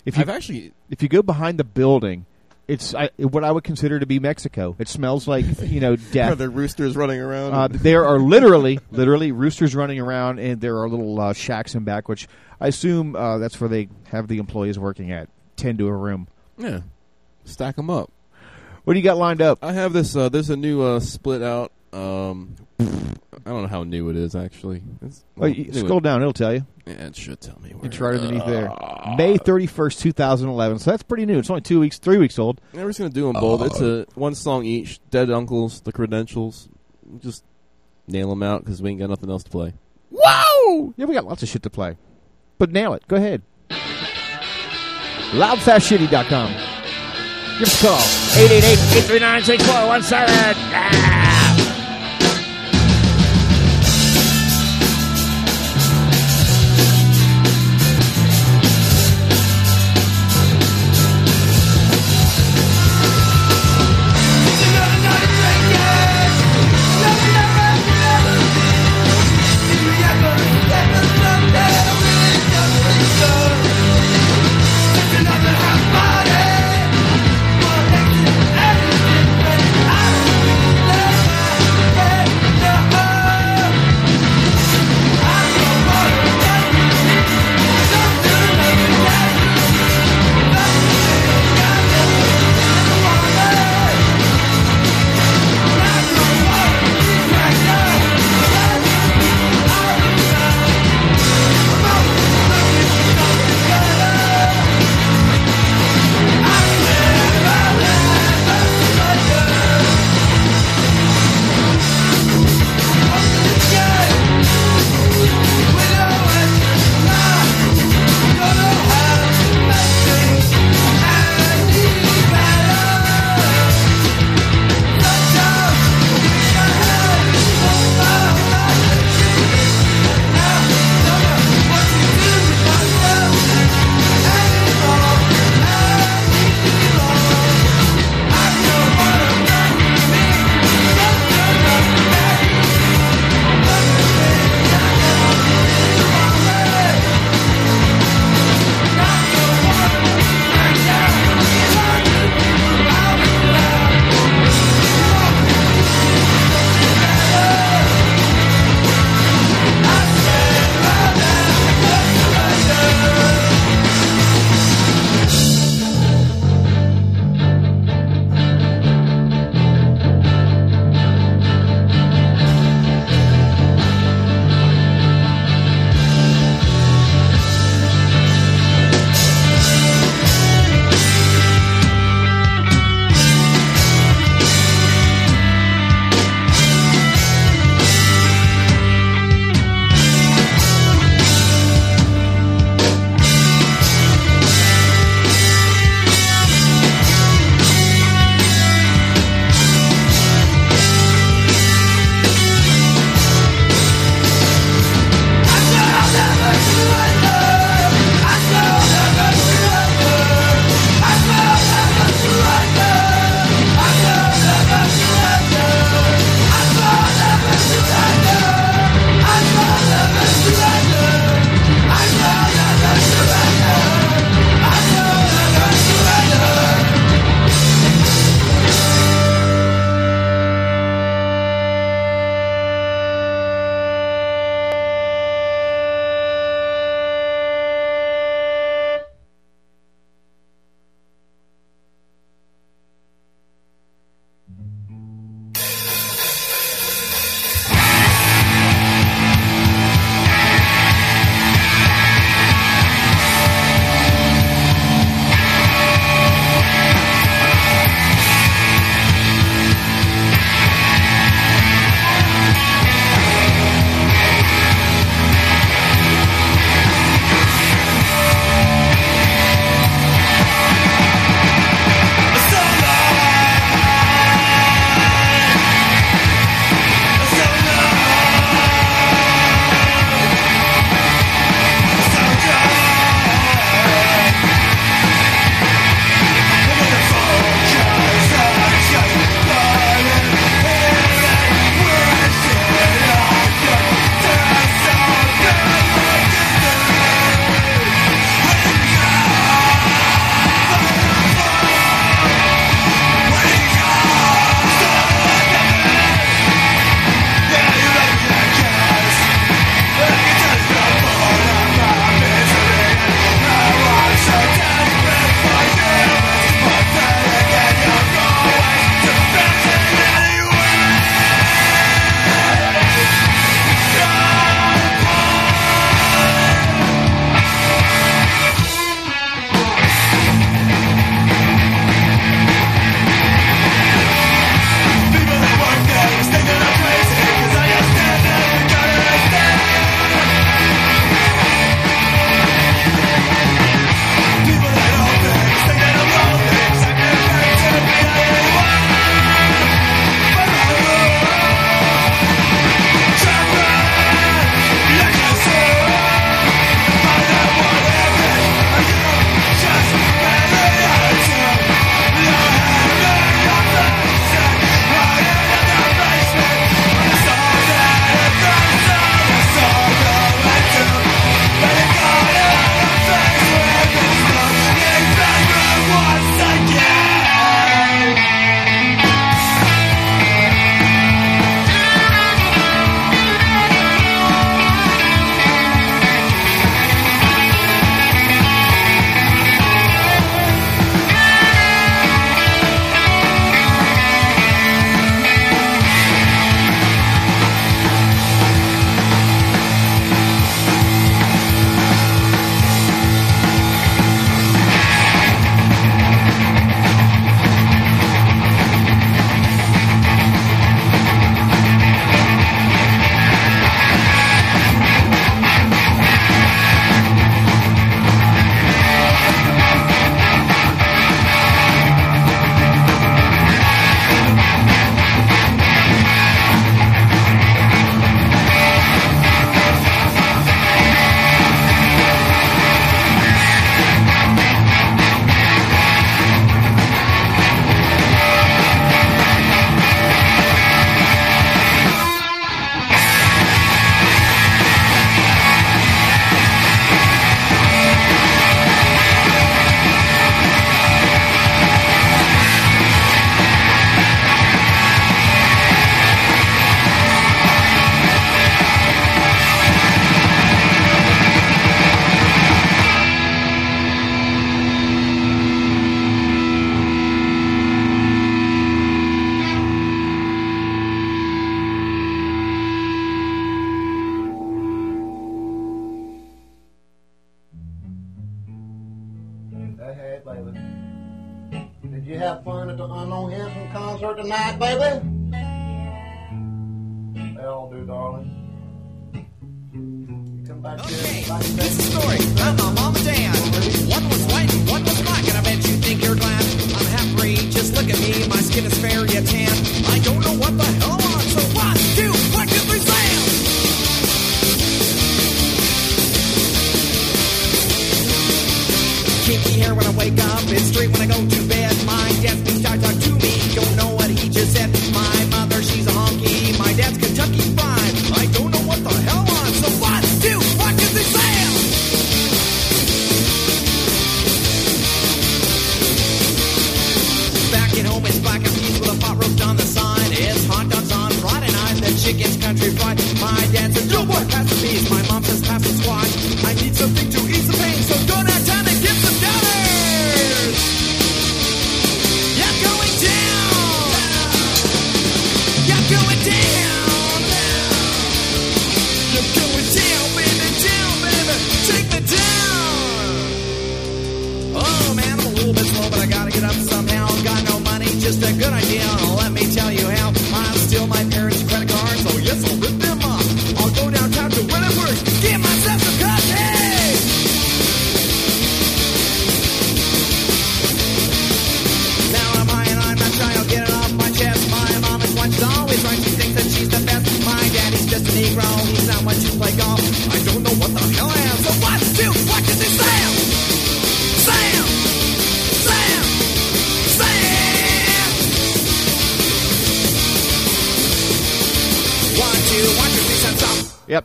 If you I've actually- if you go behind the building, it's I, what I would consider to be Mexico. It smells like you know Are death. there roosters running around? Uh, there are literally, literally roosters running around, and there are little uh, shacks in back, which I assume uh, that's where they have the employees working at, ten to a room. yeah, stack them up. What do you got lined up? I have this. Uh, there's a new uh, split out. Um, I don't know how new it is actually. It's, you new- scroll down; it'll tell you. Yeah, it should tell me. Where. It's right underneath there. May thirty first, two thousand eleven. So that's pretty new. It's only two weeks, three weeks old. Yeah, we're just gonna do them both. It's a one song each. Dead Uncles, The Credentials. Just nail them out because we ain't got nothing else to play. Wow! Yeah, we got lots of shit to play. But nail it. Go ahead. Loudfastshitty.com. Give us a call. 888-839-6417. Ah!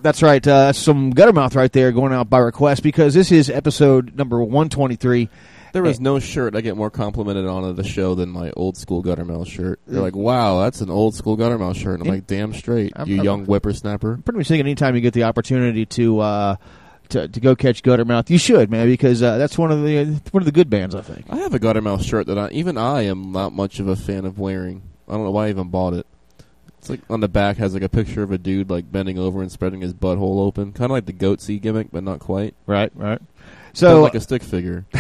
That's right. Uh, that's some Guttermouth right there going out by request because this is episode number 123. There was no shirt I get more complimented on at the show than my old school Guttermouth shirt. They're like, "Wow, that's an old school Guttermouth shirt." And I'm Yeah. like, "Damn straight, I'm- you I'm- young whippersnapper." Pretty much thinking anytime you get the opportunity to uh, to, to go catch Guttermouth, you should, man, because uh, that's one of the one of the good bands, I think. I have a Guttermouth shirt that I, even I am not much of a fan of wearing. I don't know why I even bought it. It's like on the back has like a picture of a dude like bending over and spreading his butthole open, kind of like the goatsy gimmick, but not quite. Right, right. So So like a stick figure.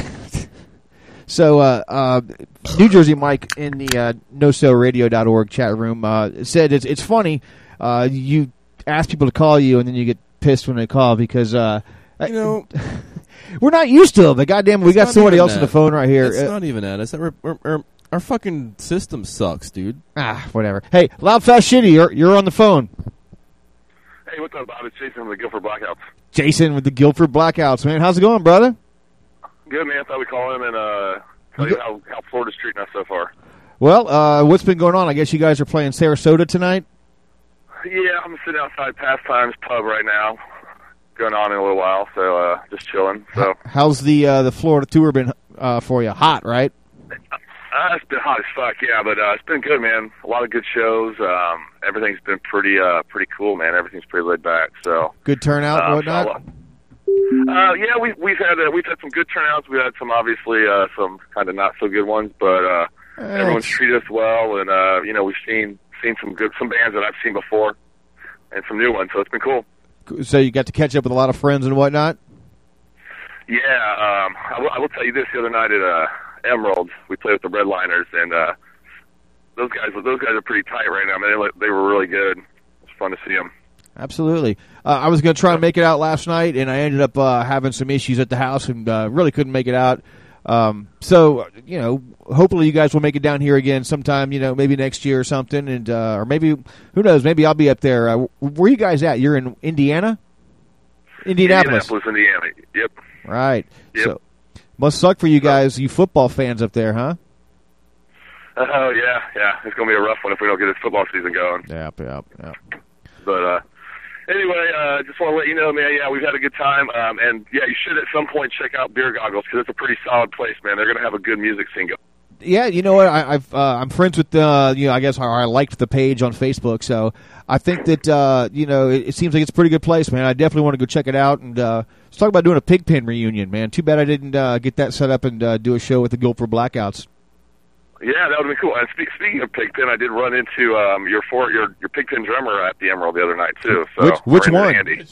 So, uh, uh, New Jersey Mike in the uh, NoSaleRadio.org chat room uh, said it's it's funny. Uh, you ask people to call you, and then you get pissed when they call because uh, you know we're not used to it. But goddamn, we got somebody even else on the phone right here. It's Uh, not even that. It's that we're, we're, we're- our fucking system sucks, dude. ah, whatever. Hey, loud, fast, shitty. You're you're on the phone. Hey, what's up, Bob? It's Jason from the Guilford Blackouts. Jason with the Guilford Blackouts, man. How's it going, brother? Good, man. Thought we'd call in and uh, tell you how, how Florida's treating us so far. Well, uh, what's been going on? I guess you guys are playing Sarasota tonight. Yeah, I'm sitting outside Pastimes Pub right now. Going on in a little while, so uh, just chilling. So How's the uh, the Florida tour been uh, for you? Hot, right? Uh, it's been hot as fuck, yeah, but uh, it's been good, man. A lot of good shows. Um, everything's been pretty uh, pretty cool, man. Everything's pretty laid back. So Good turnout Uh, whatnot. Uh, yeah, we, we've had uh, we've had some good turnouts. We had some obviously uh, some kind of not so good ones, but uh, everyone's treated us well, and uh, you know we've seen seen some good some bands that I've seen before, and some new ones. So it's been cool. So you got to catch up with a lot of friends and whatnot. Yeah, um, I, will, I will tell you this: the other night at uh, Emerald, we played with the Redliners, and uh, those guys those guys are pretty tight right now. Man, they, they were really good. It's fun to see them. Absolutely. Uh, I was going to try and make it out last night, and I ended up uh, having some issues at the house and uh, really couldn't make it out. Um, so, you know, hopefully you guys will make it down here again sometime, you know, maybe next year or something. and uh, Or maybe, who knows, maybe I'll be up there. Uh, where you guys at? You're in Indiana? Indianapolis. Indianapolis, Indiana. Yep. Right. Yep. So, must suck for you guys, you football fans up there, huh? Oh yeah, yeah. It's gonna be a rough one if we don't get this football season going. Yep, yep, yep. But uh, anyway, uh, just want to let you know, man. Yeah, we've had a good time, um, and yeah, you should at some point check out Beer Goggles because it's a pretty solid place, man. They're gonna have a good music scene going. Yeah, you know what? I, I've uh, I'm friends with uh, you know I guess I liked the page on Facebook, so I think that uh, you know it, it seems like it's a pretty good place, man. I definitely want to go check it out and uh, let's talk about doing a Pigpen reunion, man. Too bad I didn't uh, get that set up and uh, do a show with the Guilford Blackouts. Yeah, that would be cool. And spe- speaking of Pigpen, I did run into um, your for your your Pigpen drummer at the Emerald the other night too. So Which- one which one? Andy.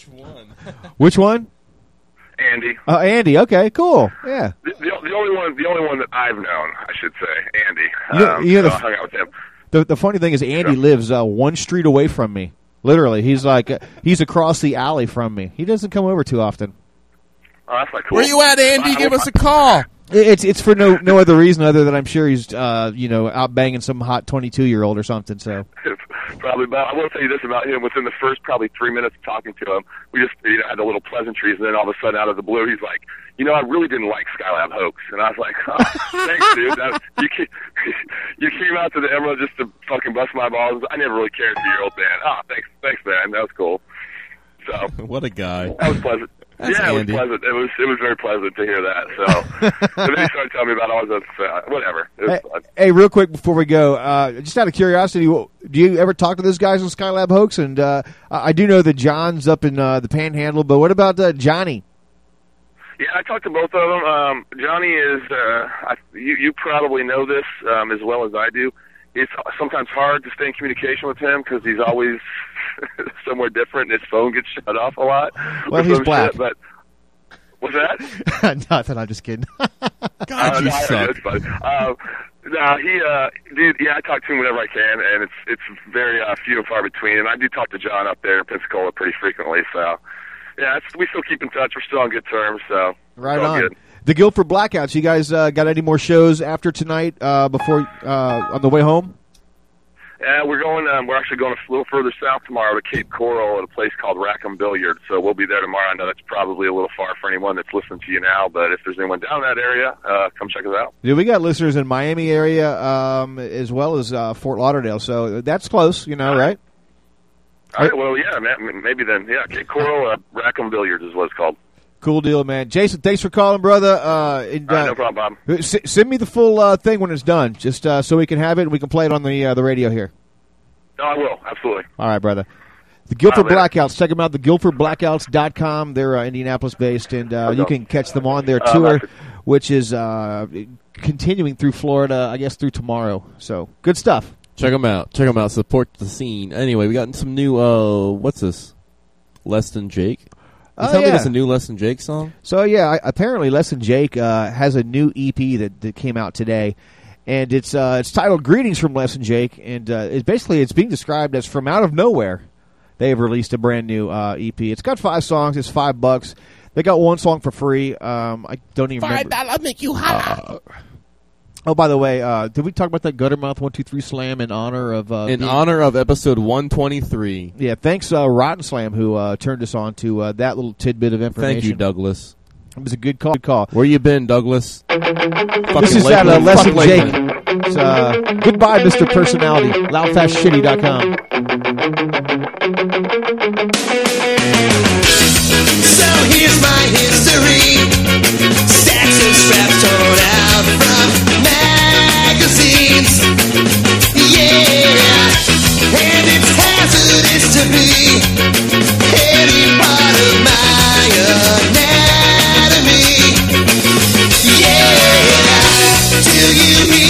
Which one? Andy. Uh, Andy. Okay, cool. Yeah. The, the, the only one, the only one that I've known, I should say, Andy. You know- um, you so the- I hung out with him. The the funny thing is, Andy lives uh, one street away from me. Literally, he's like uh, he's across the alley from me. He doesn't come over too often. Oh, that's not cool. Where you at, Andy? I- Give us a call. It's it's for no no other reason other than I'm sure he's uh, you know out banging some hot 22 year old or something. So probably, but I will tell you this about him. Within the first probably three minutes of talking to him, we just you know, had a little pleasantries, and then all of a sudden, out of the blue, he's like, "You know, I really didn't like Skylab hoax," and I was like, oh, "Thanks, dude. That, you came, you came out to the Emerald just to fucking bust my balls. I never really cared for your old band. Oh, ah, thanks, thanks, man. That was cool." So what a guy. that was pleasant. That's yeah, it was pleasant. It was it was very pleasant to hear that. So, and then he started telling me about all this. Uh, whatever. It hey, fun. hey, real quick before we go, uh, just out of curiosity, do you ever talk to those guys on Skylab hoax? And uh, I I do know that John's up in uh, the Panhandle, but what about uh, Johnny? Yeah, I talked to both of them. Um, Johnny is, uh, I, you, you probably know this um, as well as I do. It's sometimes hard to stay in communication with him because he's always somewhere different and his phone gets shut off a lot. Well, he's black. Shit, but what's that? Nothing. I'm just kidding. Uh, no, I- It's funny. Uh, no, he, uh, dude, yeah, I talk to him whenever I can, and it's it's very uh, few and far between. And I do talk to John up there in Pensacola pretty frequently, so yeah, it's, we still keep in touch. We're still on good terms, so Right on. Good. The Guilford Blackouts. You guys uh, got any more shows after tonight? Uh, before uh, on the way home? Yeah, we're going. Um, we're actually going a little further south tomorrow to Cape Coral at a place called Rackham Billiard. So we'll be there tomorrow. I know that's probably a little far for anyone that's listening to you now, but if there's anyone down that area, uh, come check us out. Yeah, we got listeners in Miami area um, as well as uh, Fort Lauderdale, so that's close, you know, right? All right. Well, yeah, maybe then. Yeah, Cape Coral, uh, Rackham Billiards is what it's called. Cool deal, man. Jason, thanks for calling, brother. Uh, and, All right, uh, no problem, Bob. s- send me the full uh, thing when it's done, just uh, so we can have it and we can play it on the uh, the radio here. No, I will absolutely. All right, brother. The Guilford All right, Blackouts. Check them out. The GuilfordBlackouts.com. They're uh, Indianapolis based, and uh, you can catch them on their Uh, tour, which is uh, continuing through Florida, I guess, through tomorrow. So good stuff. Check them out. Check them out. Support the scene. Anyway, we got some new. Uh, what's this? Less than Jake. You Oh, tell me yeah. that's a new Less than Jake song. So yeah, I, apparently Less Than Jake uh, has a new EP that, that came out today, and it's uh, it's titled "Greetings from Less Than Jake," and uh, it's basically it's being described as from out of nowhere. They have released a brand new uh, EP. It's got five songs. It's five bucks. They got one song for free. Um, I don't even remember. dollar make you hot. Oh, by the way, uh, did we talk about that Guttermouth One Two Three Slam in honor of uh, In honor of episode one twenty three. Yeah, thanks, uh, Rotten Slam, who uh, turned us on to uh, that little tidbit of information. Thank you, Douglas. It was a good call. Good call. Where you been, Douglas? this is at Lakeland. uh, Lesson Fuck Jake. It's, uh, goodbye, Mr. Personality. Loudfastshitty.com. So here's my history. Till you hear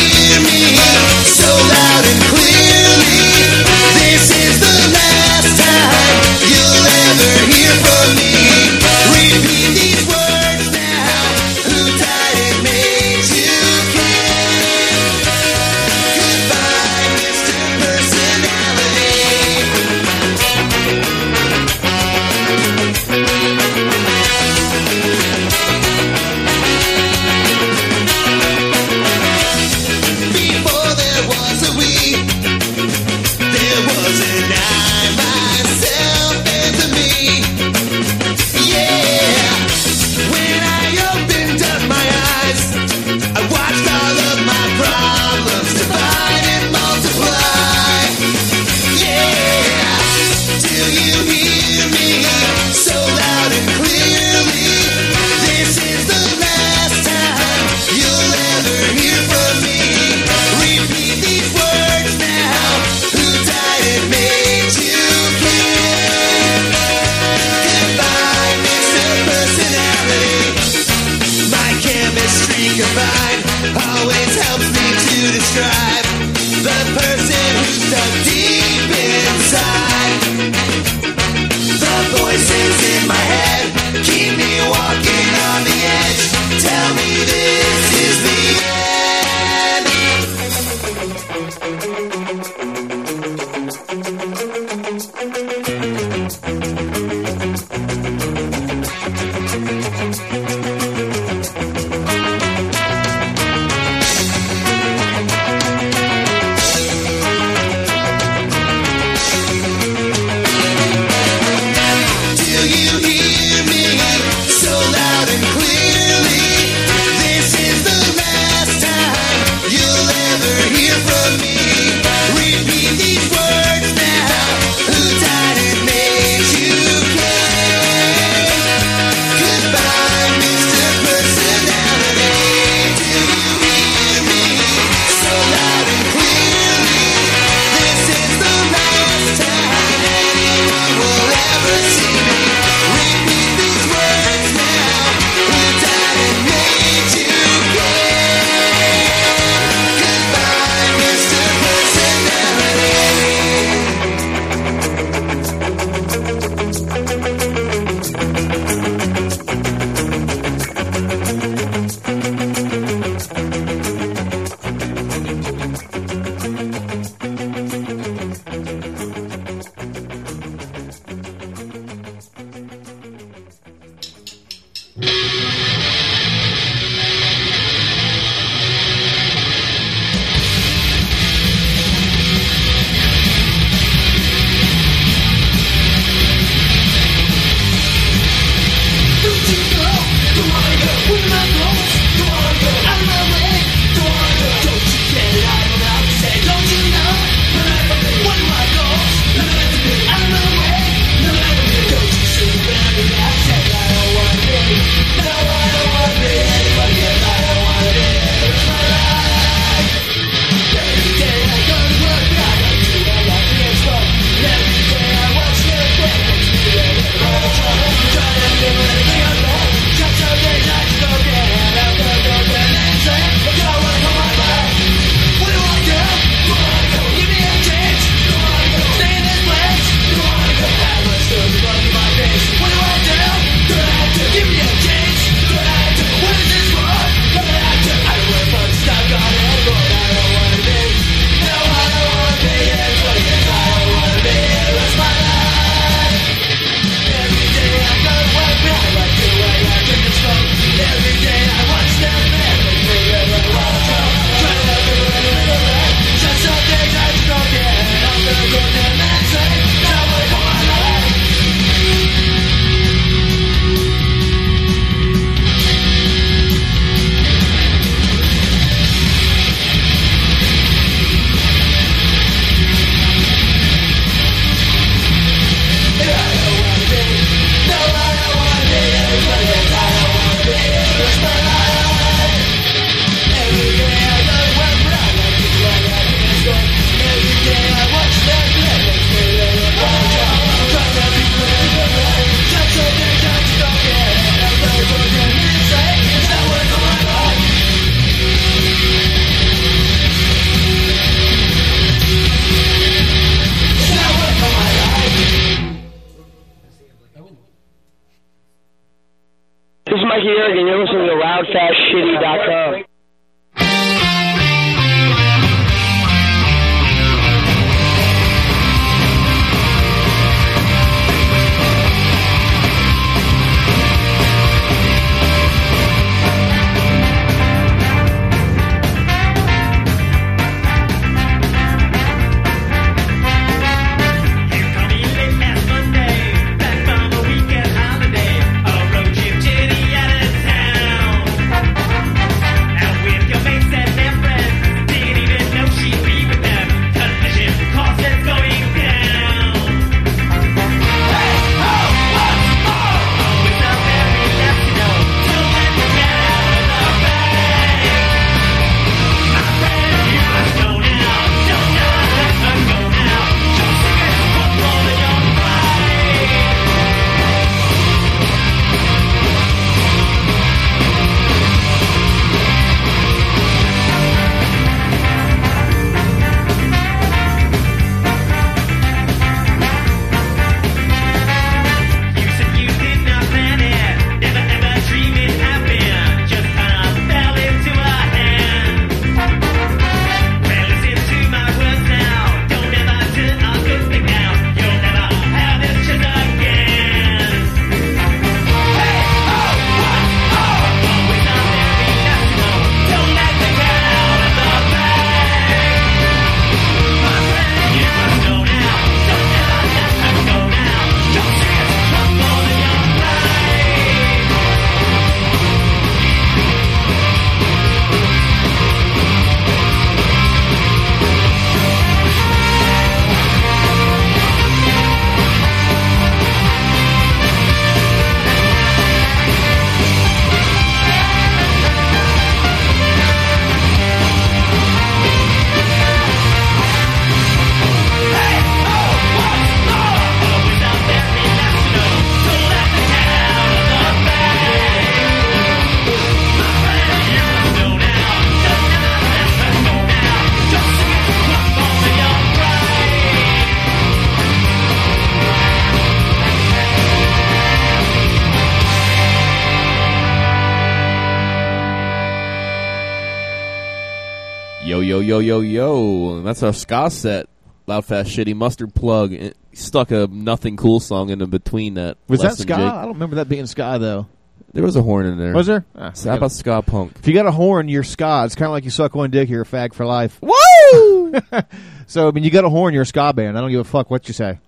Yo, yo, yo, yo. Yo. That's our ska set. Loud, fast, shitty mustard plug. It stuck a nothing cool song in the between that. Was that ska? Jake. I don't remember that being ska though. There was a horn in there. Was there? Ah, So how about ska punk? If you got a horn, you're ska. It's kind of like you suck one dick, you're a fag for life. Woo! so I mean, you got a horn, you're a ska band. I don't give a fuck what you say.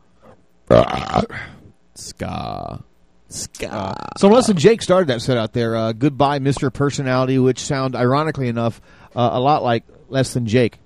Ska. Ska. So Less Than Jake started that set out there. Uh, Goodbye, Mr. Personality, which sound, ironically enough, uh, a lot like Less Than Jake.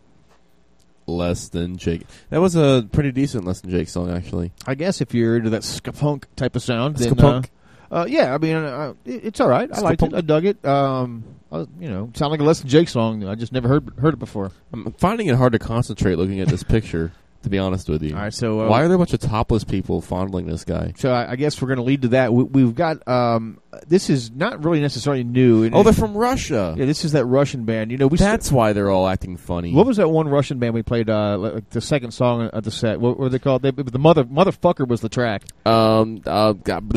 Less than Jake. That was a pretty decent Less than Jake song, actually. I guess if you're into that ska punk type of sound, then Ska-punk. Uh, uh, yeah, I mean, uh, it, it's all right. I liked it. I dug it. Um, I, you know, sound like a Less Than Jake song. I just never heard heard it before. I'm finding it hard to concentrate looking at this picture, to be honest with you. All right, so, uh, Why are there a bunch of topless people fondling this guy? So I, I guess we're going to lead to that. We, we've got um, this is not really necessarily new. Oh, they're from Russia. Yeah, this is that Russian band. You know, we That's why they're all acting funny. What was that one Russian band we played? Uh, like the second song of the set. What were they called? They, the mother motherfucker was the track. Um, uh, got-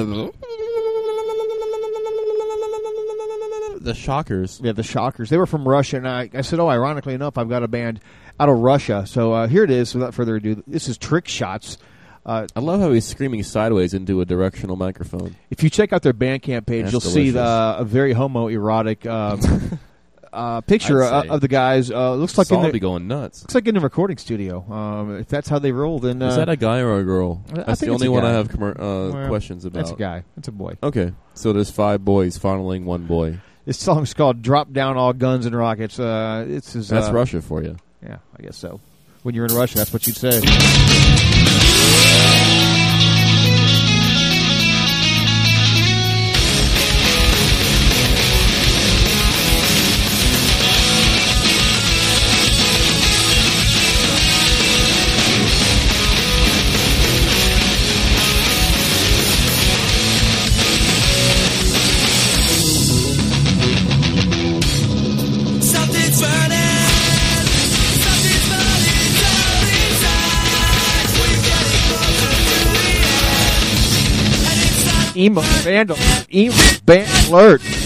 the Shockers. Yeah, the Shockers. They were from Russia, and I, I said, oh, ironically enough, I've got a band out of Russia. So uh, here it is. Without further ado, this is Trick Shots. Uh, I love how he's screaming sideways into a directional microphone. if you check out their Bandcamp page, That's you'll see the, a very homoerotic um, uh, picture uh, of the guys. Uh, looks like Saul in the, be going nuts. Looks like in the recording studio. Um, if that's how they roll, then uh, Is that a guy or a girl? I That's the only one I have uh, Well, questions about. That's a guy. That's a boy. Okay, so there's five boys fondling one boy. This song's called "Drop Down All Guns and Rockets." Uh, it's is, That's uh, Russia for you. Yeah, I guess so. When you're in Russia, that's what you'd say. Emo vandal, emo band alert.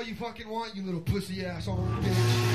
All you fucking want, you little pussy asshole bitch.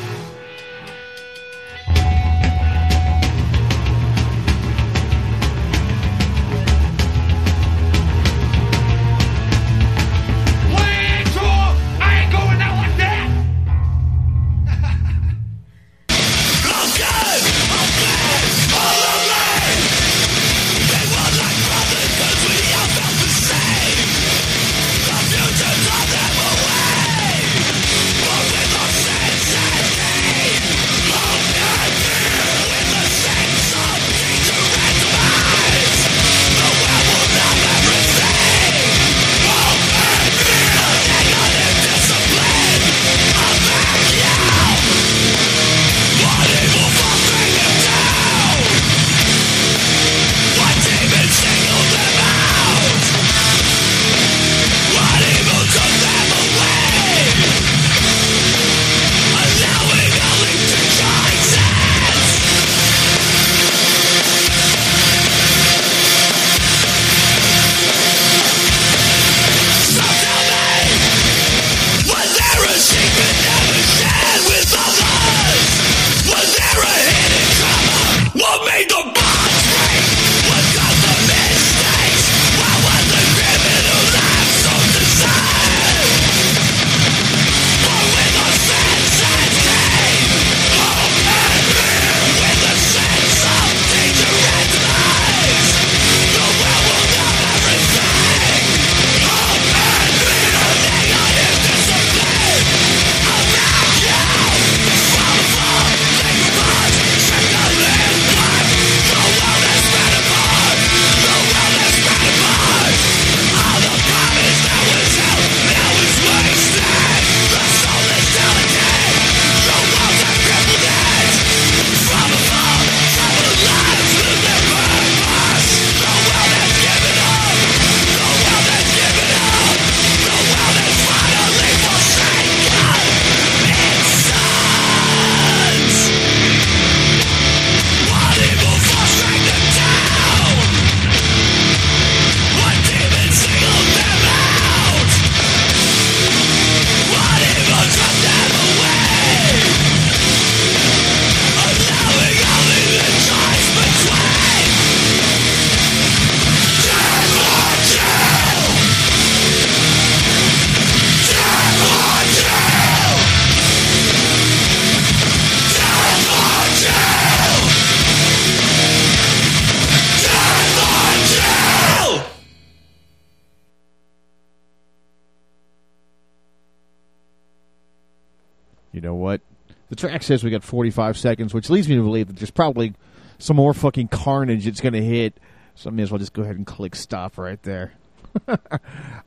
Says we got 45 seconds, which leads me to believe that there's probably some more fucking carnage that's going to hit. So I may as well just go ahead and click stop right there. all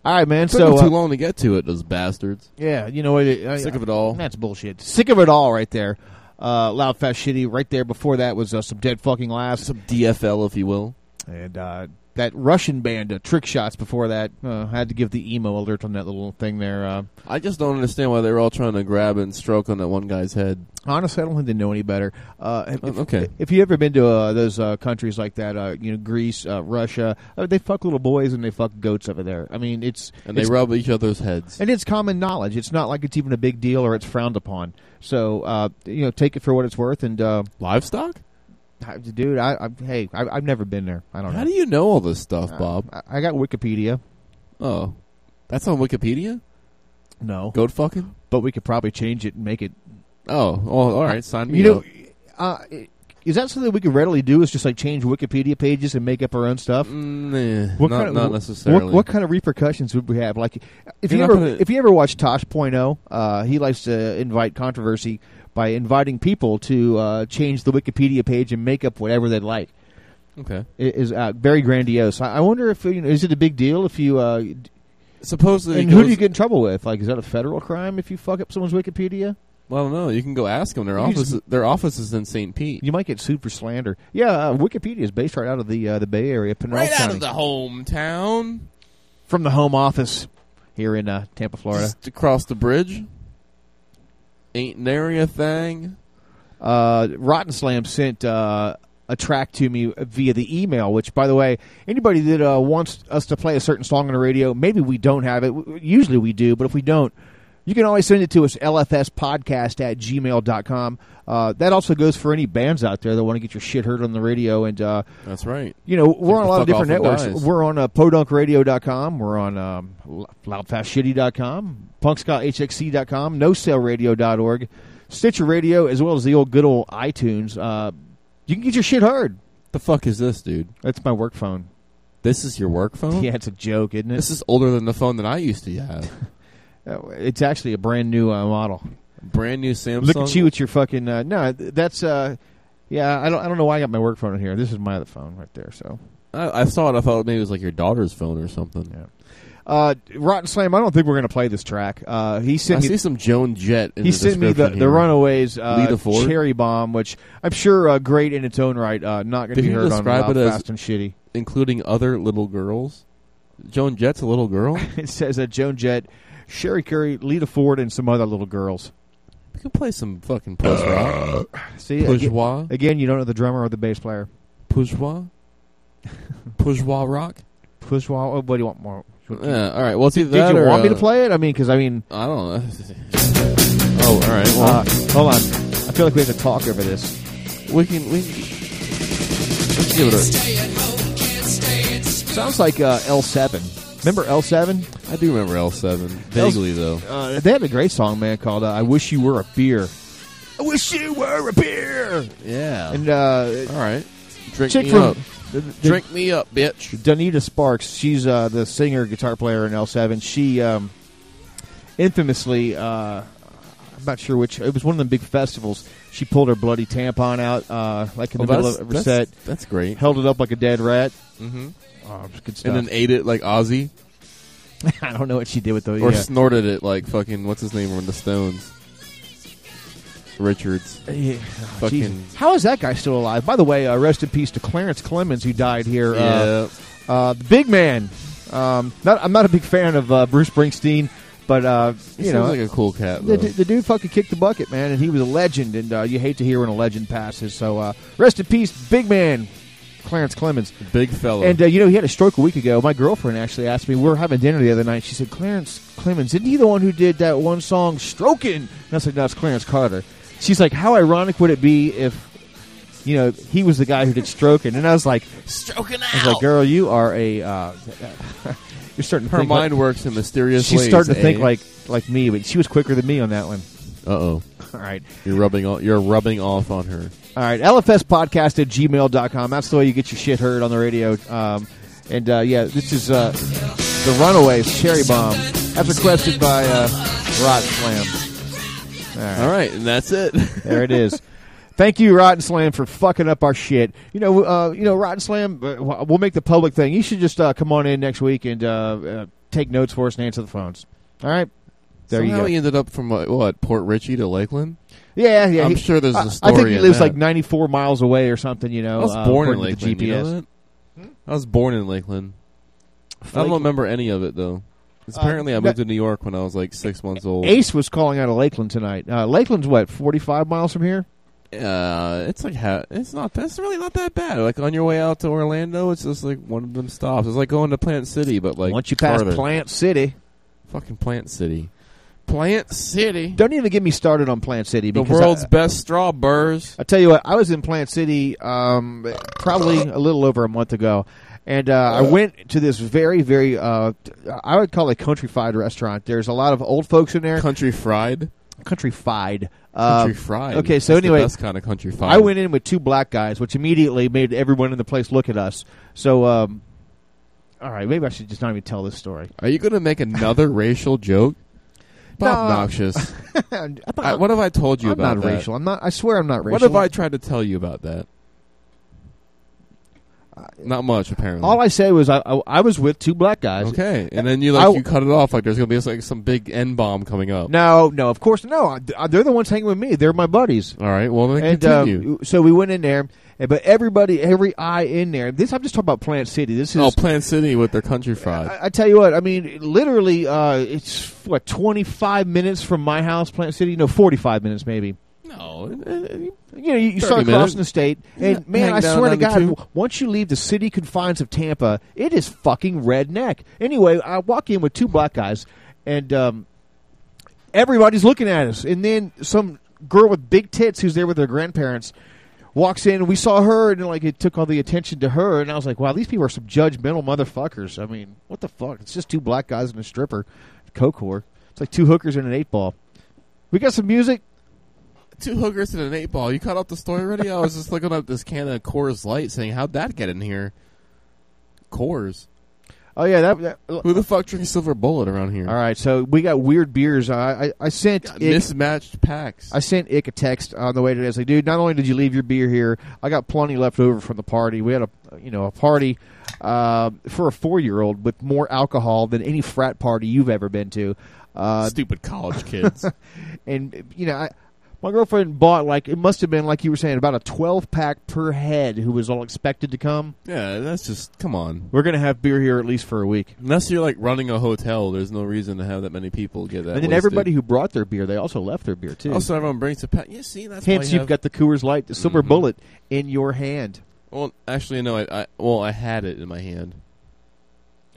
right, man. Took so too uh, long to get to it, those bastards. Yeah, you know what? I- Sick of it all. That's bullshit. Sick of it all right there. Uh, loud, fast, shitty. Right there before that was uh, some dead fucking last. Some DFL, if you will. And uh, that Russian band, uh, Trick Shots, before that. Uh, had to give the emo alert on that little thing there. Uh, I just don't understand why they were all trying to grab and stroke on that one guy's head. Honestly, I don't think they know any better. Uh, if, Oh, okay. If you ever been to uh, those uh, countries like that, uh, you know, Greece, uh, Russia, uh, they fuck little boys and they fuck goats over there. I mean, it's And they rub each other's heads. and it's common knowledge. It's not like it's even a big deal or it's frowned upon. So, uh, you know, take it for what it's worth. And uh, livestock, dude. I, I hey, I, I've never been there. I don't know. How do you know all this stuff, Bob? I, I got Wikipedia. Oh, that's on Wikipedia. No, goat fucking. But we could probably change it and make it. Oh, well, all right. Sign me You know, uh, is that something we could readily do? Is just like change Wikipedia pages and make up our own stuff? nah, what not- kind of, not necessarily. What, what kind of repercussions would we have? Like, if You're you ever gonna- if you ever watch Tosh.0, uh, he likes to invite controversy by inviting people to uh, change the Wikipedia page and make up whatever they'd like. Okay. It is uh, very grandiose. I, I wonder if you know, is it a big deal if you uh, supposedly and who do you get in trouble with? Like, is that a federal crime if you fuck up someone's Wikipedia? Well, no, you can go ask them. Their You office, just- their office is in St. Pete. You might get sued for slander. Yeah, uh, Wikipedia is based right out of the uh, the Bay Area, Pinellas Right out County. of the hometown, from the home office here in uh, Tampa, Florida. just across the bridge. Ain't nary a thing. uh, Rotten Slam sent uh, a track to me via the email. Which, by the way, anybody that uh, wants us to play a certain song on the radio, maybe we don't have it. Usually we do, but if we don't, you can always send it to us lfspodcast at gmail.com. Uh, that also goes for any bands out there that want to get your shit heard on the radio. And uh, That's right. you know, we're Take on a lot of different networks. We're on uh, podunkradio.com. We're on um, loudfastshitty.com, punkskahxc.com, nosaleradio.org, Stitcher Radio, as well as the old good old iTunes. Uh, you can get your shit heard. The fuck is this, dude? That's my work phone. This is your work phone? Yeah, it's a joke, isn't it? This is older than the phone that I used to have. It's actually a brand new uh, model. Brand new Samsung. Look at you with your fucking uh, no. That's uh, yeah. I don't. I don't know why I got my work phone in here. This is my other phone right there. So I, I saw it. I thought maybe it was like your daughter's phone or something. Yeah. Uh, Rotten Slam. I don't think we're going to play this track. Uh, he sent I me see some Joan Jett. In he the sent me the, description the. Runaways uh. Cherry Bomb, which I'm sure uh, great in its own right. Uh, not going to Did be he heard on describe Loud, it as Fast and Shitty. including other little girls? Joan Jett's a little girl. it says that Joan Jett, Cherie Currie, Lita Ford, and some other little girls. We could play some fucking push rock. See, Bourgeois? again, again, you don't know the drummer or the bass player. Bourgeois. Bourgeois rock. Bourgeois. Oh, what do you want more? Yeah, all right. Well, it's either Did you or, want me to uh, play it? I mean, because I mean, I don't know. oh, all right. Well, uh, hold on. I feel like we have to talk over this. we can we can let's give it a. Sounds like uh, L7. Remember L7? I do remember L7 vaguely though. Uh, they had a great song, man, called uh, "I Wish You Were a Beer." I wish you were a beer. Yeah. And uh, all right, drink chick me from up. the- the- Drink me up, bitch. Donita Sparks. She's uh, the singer, guitar player in L7. She um, infamously, uh, I'm not sure which. It was one of the big festivals. She pulled her bloody tampon out, uh, like in Oh, the middle that's- of that's- set. that's great. Held it up like a dead rat. Mhm. Oh, good stuff. And then ate it like Ozzy, I don't know what she did with those. or yeah. snorted it like fucking what's his name from the Stones. Richards. Yeah. Fucking Jesus. How is that guy still alive? By the way, uh, rest in peace to Clarence Clemons, who died here. Uh, uh, the big man. Um, not, I'm not a big fan of uh, Bruce Springsteen, but uh, you know, like a cool cat, The, the dude fucking kicked the bucket, man, and he was a legend. And uh, you hate to hear when a legend passes. So uh, rest in peace, big man, Clarence Clemons. Big fella. And uh, you know, he had a stroke a week ago. My girlfriend actually asked me. We were having dinner the other night. She said, "Clarence Clemons, isn't he the one who did that one song, Stroking?" And I was like, "No, it's Clarence Carter." She's like, "How ironic would it be if, you know, he was the guy who did Stroking?" And I was like, "Stroking I was like, "Girl, you are a." Uh, you're starting to Her think mind like, works in mysterious She's ways. starting to think eh? like like me, but she was quicker than me on that one. Uh oh. All right. You're rubbing off, you're rubbing off on her. All right, LFSpodcast at gmail.com. That's the way you get your shit heard on the radio. Um, and uh, yeah, this is uh, the Runaways Cherry Bomb. That's requested by uh, Rotten Slam. All right. All right, and that's it. there it is. Thank you, Rotten Slam, for fucking up our shit. You know, uh, you know, Rotten Slam. uh, We'll make the public thing. You should just uh, come on in next week and uh, uh, take notes for us and answer the phones. All right, there Somehow you go. he ended up from uh, what Port Richey to Lakeland. Yeah, yeah. I'm he- sure there's a story. I think he lives that. like 94 miles away or something. You know, I was uh, born in according to the Lakeland. You know GPS. that? I was born in Lakeland. I don't remember any of it though. Uh, apparently, I moved to New York when I was like six months old. Ace was calling out of Lakeland tonight. Uh, Lakeland's what, 45 miles from here? Uh, it's like ha- it's not. That's really not that bad. Like on your way out to Orlando, it's just like one of them stops. It's like going to Plant City, but like Once you pass farther. Plant City. fucking Plant City, Plant City, Don't even get me started on Plant City. the world's I, best strawberries. I tell you what, I was in Plant City um, probably a little over a month ago. And uh, I went to this very, very, uh, I would call it a country fried restaurant. There's a lot of old folks in there. Country fried, Country fried. country Um, fried. Okay, so That's anyway, best kind of country fried. I went in with two black guys, which immediately made everyone in the place look at us. So, um, all right, maybe I should just not even tell this story. Are you going to make another racial joke? Bob Noxious. I'm not- I- what have I told you I'm about not that? racial. I'm not. I swear I'm not racial. What have I tried to tell you about that? Not much, apparently. All I said was I, I, I was with two black guys. Okay, and then you like I- you cut it off like there's gonna be like some big N bomb coming up. No, no, of course no. I- They're the ones hanging with me. They're my buddies. All right, well then and continue. um, so we went in there, but everybody, every eye in there. This I'm just talking about Plant City. This is oh, Plant City with their country fried. I, I tell you what, I mean, literally, uh, it's what 25 minutes from my house, Plant City. No, 45 minutes maybe. No, you know, you, you 30 start minutes. crossing the state, and Yeah, man, I swear to God, once you leave the city confines of Tampa, it is fucking redneck. Anyway, I walk in with two black guys, and um, everybody's looking at us, and then some girl with big tits who's there with her grandparents walks in, and we saw her, and like it took all the attention to her, and I was like, wow, these people are some judgmental motherfuckers. I mean, what the fuck? It's just two black guys and a stripper, coke whore. It's like two hookers and an eight ball. We got some music. Two hookers and an eight ball. You cut off the story already? I was just looking up this can of Coors Light, saying how'd that get in here? Coors. Oh yeah, that, that Who the fuck drinks Silver Bullet around here? All right, so we got weird beers. I I, I sent Ick- mismatched packs. I sent Ick a text on the way to this. Like, dude, not only did you leave your beer here, I got plenty left over from the party. We had a you know a party uh, for a four year old with more alcohol than any frat party you've ever been to. Uh, Stupid college kids. and you know, I, my girlfriend bought like it must have been like you were saying about a twelve pack per head who was all expected to come. Yeah, that's just come on. We're gonna have beer here at least for a week. Unless you're like running a hotel, there's no reason to have that many people get that. and then wasted. everybody who brought their beer, they also left their beer too. Also, everyone brings a pack. Yeah, see, that's Hence, you you've have- got the Coors Light, the Silver Mhm. Bullet in your hand. Well, actually, no. I, I well, I had it in my hand.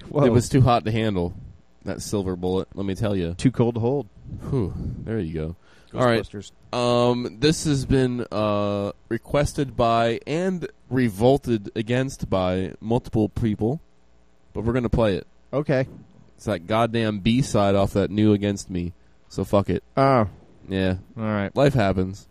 Whoa. It was too hot to handle. That silver bullet. Let me tell you. Too cold to hold. Whew, there you go. All right. Um, this has been uh, requested by and revolted against by multiple people, but we're gonna play it. Okay. It's that goddamn B side off that new Against Me. So fuck it. Oh. Yeah. All right. Life happens.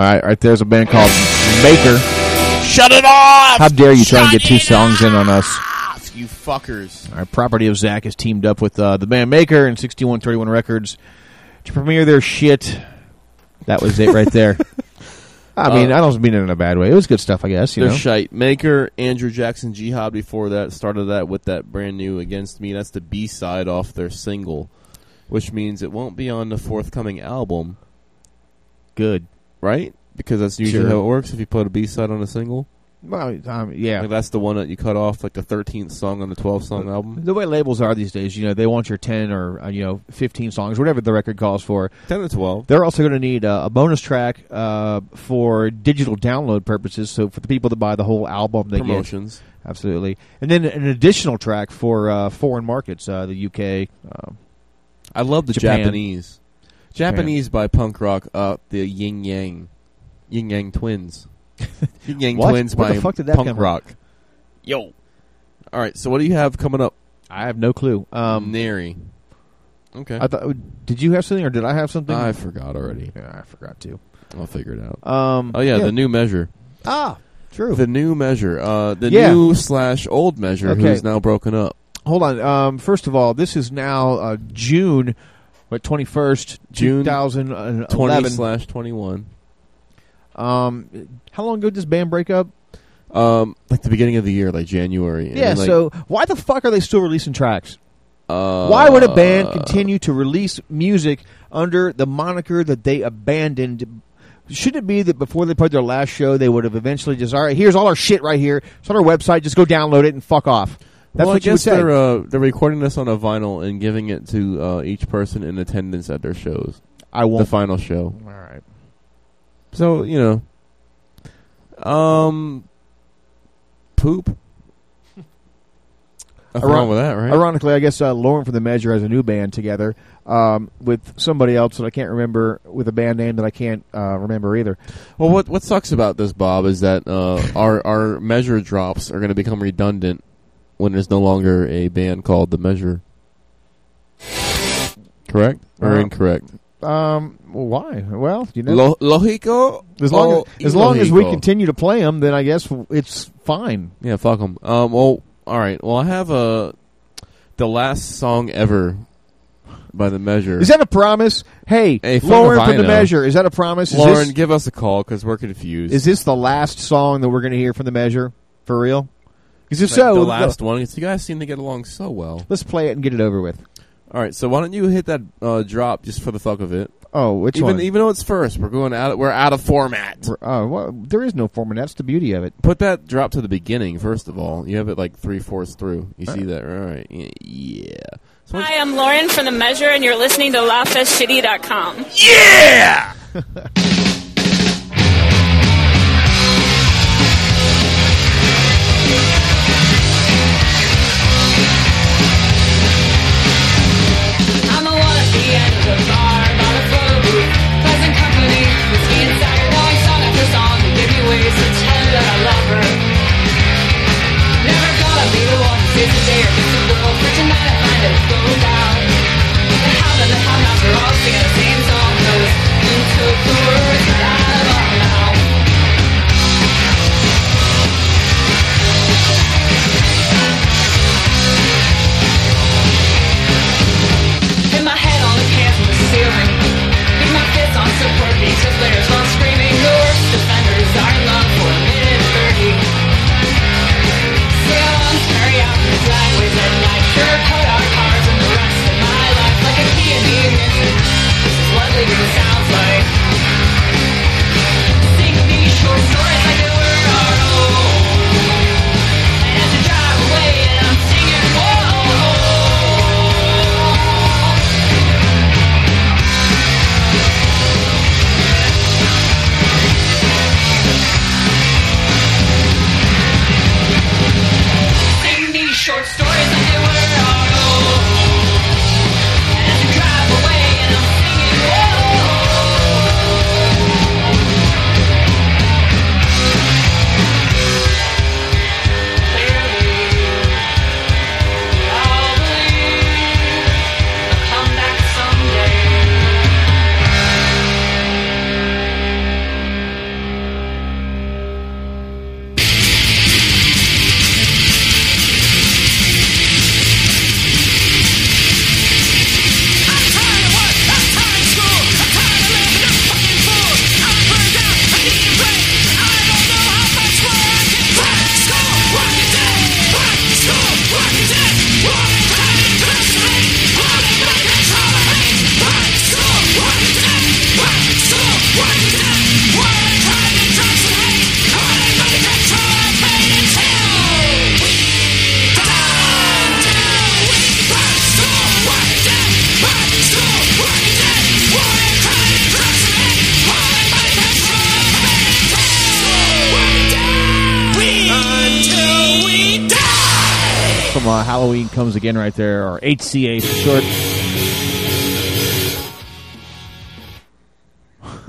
All right, right there's a band called Maker. Shut it off! How dare you try and get two songs in on us? You fuckers. All right, Property of Zack has teamed up with uh, the band Maker and 6131 Records to premiere their shit. That was it right there. I mean, Uh, I don't mean it in a bad way. It was good stuff, I guess. You They're know? shite. Maker, Andrew Jackson Jihad before that started that with that brand new Against Me. That's the B side off their single, which means it won't be on the forthcoming album. Good. Right? Because that's usually Sure. how it works if you put a B side on a single. Well, um, yeah. Like that's the one that you cut off, like the 13th song on the 12 song album. The way labels are these days, you know, they want your 10 or, uh, you know, 15 songs, whatever the record calls for. 10 to 12. They're also going to need uh, a bonus track uh, for digital download purposes. So for the people that buy the whole album, they Promotions. get absolutely, and then an additional track for uh, foreign markets, uh, the UK. Uh, I love the Japan. Japanese. Japan. Japanese by punk rock, uh, the Yin Yang. Yin Yang Twins. Yin Yang What? Twins Where by the fuck did that punk come from? rock. Yo. All right, so what do you have coming up? I have no clue. Um, Nary. Okay. I thought, did you have something or did I have something? I forgot already. Yeah, I forgot too. I'll figure it out. Um, oh yeah, yeah. the new measure. Ah, true. The new measure. Uh, the Yeah. new slash old measure, Okay. who's now broken up. Hold on. Um, first of all, this is now uh, June, what twenty first, June two thousand Twenty eleven. slash twenty one. Um, how long ago did this band break up? Um, like the beginning of the year, like January. Yeah. like, so why the fuck are they still releasing tracks? uh, Why would a band continue to release music under the moniker that they abandoned? Should it be that before they put their last show, they would have eventually just, all right, here's all our shit right here. It's on our website. Just go download it and fuck off. That's well, what I you would guess say. they're uh, they're recording this on a vinyl and giving it to uh, each person in attendance at their shows. I won't. The final show. All right. So you know, um, poop. Nothing Iron- wrong with that, right? Ironically, I guess uh, Lauren from the Measure has a new band together um, with somebody else that I can't remember, with a band name that I can't uh, remember either. Well, what what sucks about this, Bob, is that uh, our our measure drops are going to become redundant when there's no longer a band called the Measure. Correct or Uh, incorrect? Um, why? Well, you know, Lo- logico. as long as, as long as we continue to play them, then I guess it's fine. Yeah, fuck them. Um, well, all right. Well, I have a the last song ever by the Measure. Is that a promise? Hey, Hey, Lauren from the. Measure, is that a promise? Is Lauren, this, give us a call because we're confused. is this the last song that we're going to hear from the Measure for real? Because if Like so, the last one? 'cause You guys seem to get along so well. let's play it and get it over with. All right, so why don't you hit that uh, drop just for the fuck of it? Oh, which even one? even though it's first, we're going out. We're out of format. We're- oh, well, there is no format. That's the beauty of it. Put that drop to the beginning first of all. You have it like three fourths through. You see that? All right. Y- Yeah. Hi, I'm Lauren from The Measure, and you're listening to LoudFastShitty.com. Yeah! wannabe end of Again right there, or HCA for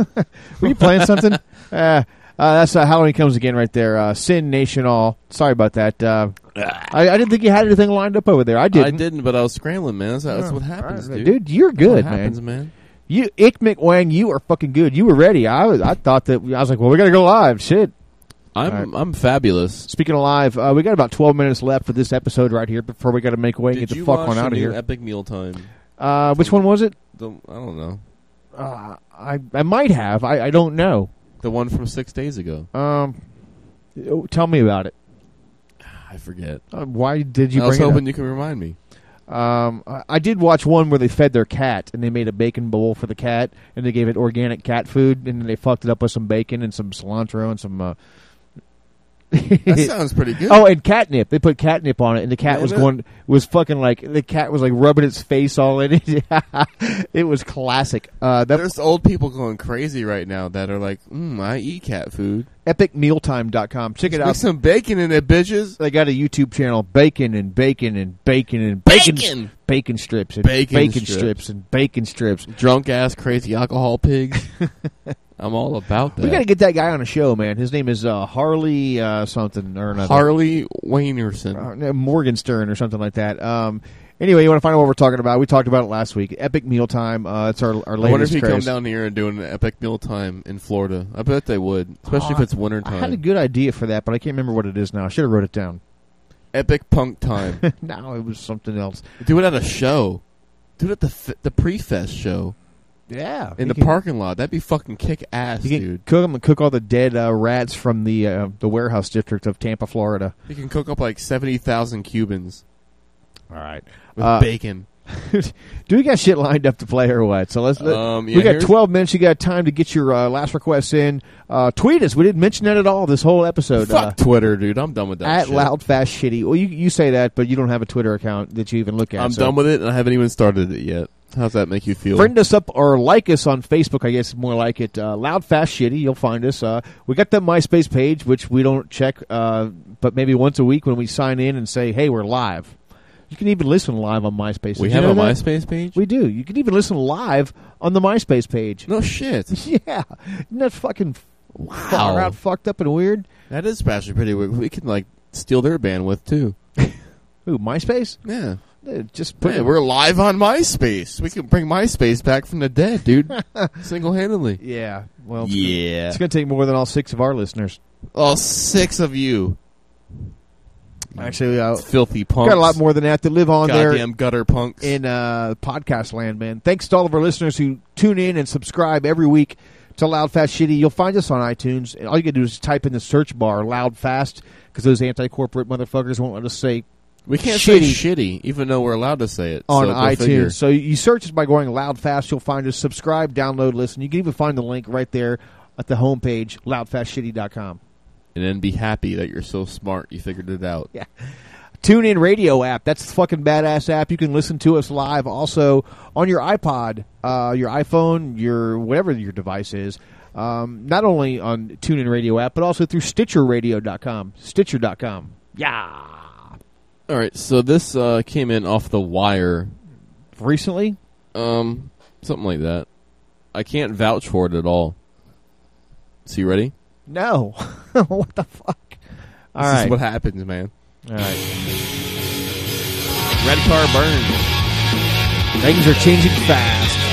short. Were you playing something? uh, uh, that's uh, Halloween Comes Again right there. Uh, Sin Nation All. Sorry about that. Uh, I, I didn't think you had anything lined up over there. I didn't. I didn't, but I was scrambling, man. That's, that's what happens, all right, dude. Dude, you're That's good, what happens, man. You, Ick McWang, you are fucking good. You were ready. I was, I thought that I was like, well, we got to go live. Shit. I'm I'm fabulous. Speaking of live, uh, we got about 12 minutes left for this episode right here before we got to make way and get the fuck on out of here. Epic Mealtime. Uh, which one was it? The, I don't know. Uh, I I might have. I, I don't know. The one from six days ago. Um, oh, tell me about it. I forget. Uh, why did you I was hoping you can remind me. Um, I, I did watch one where they fed their cat and they made a bacon bowl for the cat and they gave it organic cat food and then they fucked it up with some bacon and some cilantro and some. Uh, That sounds pretty good. Oh, and catnip. They put catnip on it, and the cat Man, was going was fucking like the cat was like rubbing its face all in it. it was classic. Uh, that There's old people going crazy right now that are like, mm, I eat cat food. epicmealtime.com. Check it out. Some bacon in it, bitches. They got a YouTube channel, bacon and bacon and bacon and bacon Bacon! bacon strips and Bacon bacon, strips. strips. and bacon strips. Drunk ass, crazy alcohol pigs. I'm all about that. We got to get that guy on a show, man. His name is uh, Harley uh, something or another. Harley Waynerson. uh, Morgenstern or something like that. Um, anyway, you want to find out what we're talking about? We talked about it last week. Epic Mealtime. Uh, it's our our latest. I wonder if he come down here and do an epic meal time in Florida. I bet they would, especially if Oh, it's winter I had a good idea for that, but I can't remember what it is now. I should have wrote it down. Epic punk time. no, it was something else. do it at a show. Do it at the the pre-fest show Yeah, in the can- parking lot. That'd be fucking kick ass, You can dude. cook them, and cook all the dead uh, rats from the uh, the warehouse district of Tampa, Florida. You can cook up like seventy thousand Cubans All right, with Uh, bacon. Do we got shit lined up to play or what? So let's. Let, Um, we got 12 minutes. You got time to get your uh, last requests in. Uh, tweet us. We didn't mention that at all this whole episode. Fuck uh, Twitter, dude. I'm done with that. at shit. loud fast shitty. Well, you you say that, but you don't have a Twitter account that you even look at. I'm so. done with it, and I haven't even started it yet. How's that make you feel? Friend us up or like us on Facebook. I guess more like it. Uh, Loud Fast Shitty. You'll find us. Uh, we got that MySpace page, which we don't check, uh, but maybe once a week when we sign in and say, "Hey, we're live." You can even listen live on MySpace. We Did have you a that? MySpace page? We do. You can even listen live on the MySpace page. No shit. yeah, isn't that fucking far out, fucked up and weird? That is actually pretty weird. We can like steal their bandwidth too. Who MySpace? Yeah. Uh, Just put we're live on MySpace. We can bring MySpace back from the dead, dude. Single handedly. Yeah. Well, it's Yeah. Gonna, it's going to take more than all six of our listeners. All six of you. Actually, uh, filthy punks. Got a lot more than that to live on there. Goddamn gutter punks. in uh, podcast land, man. Thanks to all of our listeners who tune in and subscribe every week to Loud Fast Shitty. You'll find us on iTunes. And all you got to do is type in the search bar Loud Fast because those anti-corporate motherfuckers won't let us say We can't shitty say shitty, even though we're allowed to say it. on so iTunes. figure. So you search us by going Loud Fast. You'll find us. Subscribe, download, listen. You can even find the link right there at the homepage, loudfastshitty.com. And then be happy that you're so smart you figured it out. Yeah. TuneIn radio app. That's a fucking badass app. You can listen to us live also on your iPod, uh, your iPhone, your whatever your device is. Um, not only on TuneIn Radio app, but also through StitcherRadio.com. Stitcher.com. Yeah. All right, so this uh, came in off the wire recently. Um, something like that. I can't vouch for it at all. So you ready? No. what the fuck? All this right. is what happens, man. All right. Red car burn. Things are changing fast.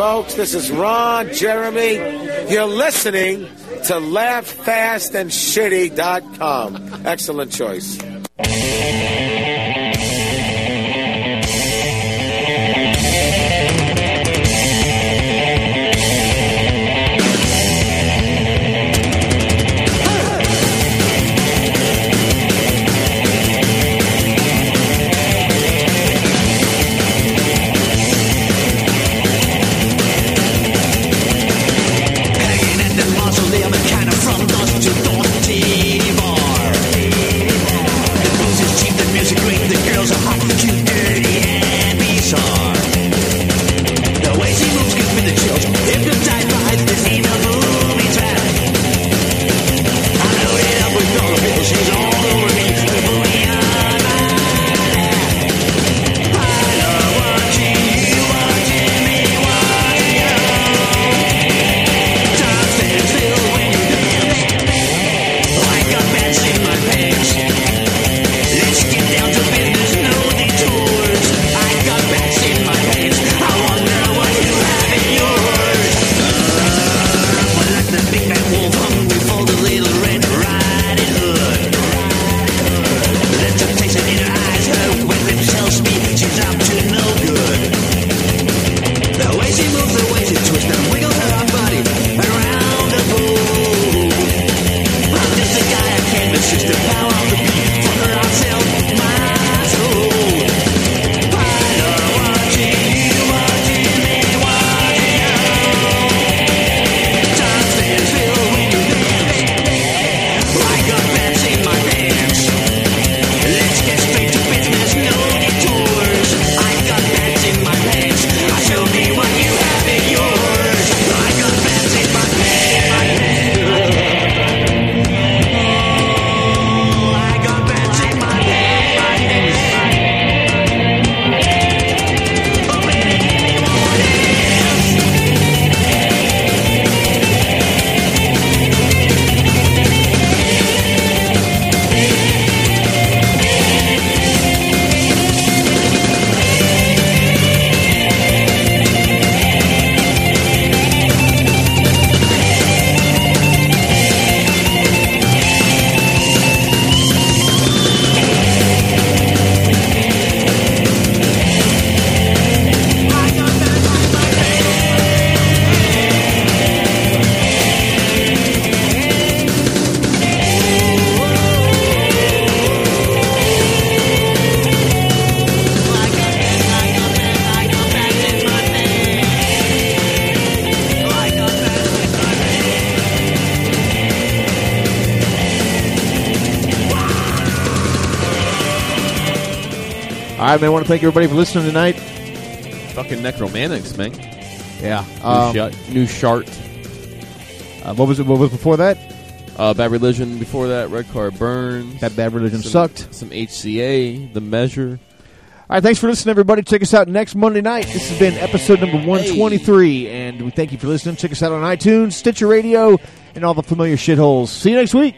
folks. This is Ron Jeremy. You're listening to LoudFastAndShitty.com. Excellent choice. right, man. I want to thank everybody for listening tonight. Fucking Nekromantix, man. Yeah. Um, new, new shart. Uh, what was it? What was before that? Uh, bad Religion before that. Red Car Burns. That Bad Religion some, sucked. Some HCA. The Measure. All right, thanks for listening, everybody. Check us out next Monday night. This has been episode number 123, hey. and we thank you for listening. Check us out on iTunes, Stitcher Radio, and all the familiar shitholes. See you next week.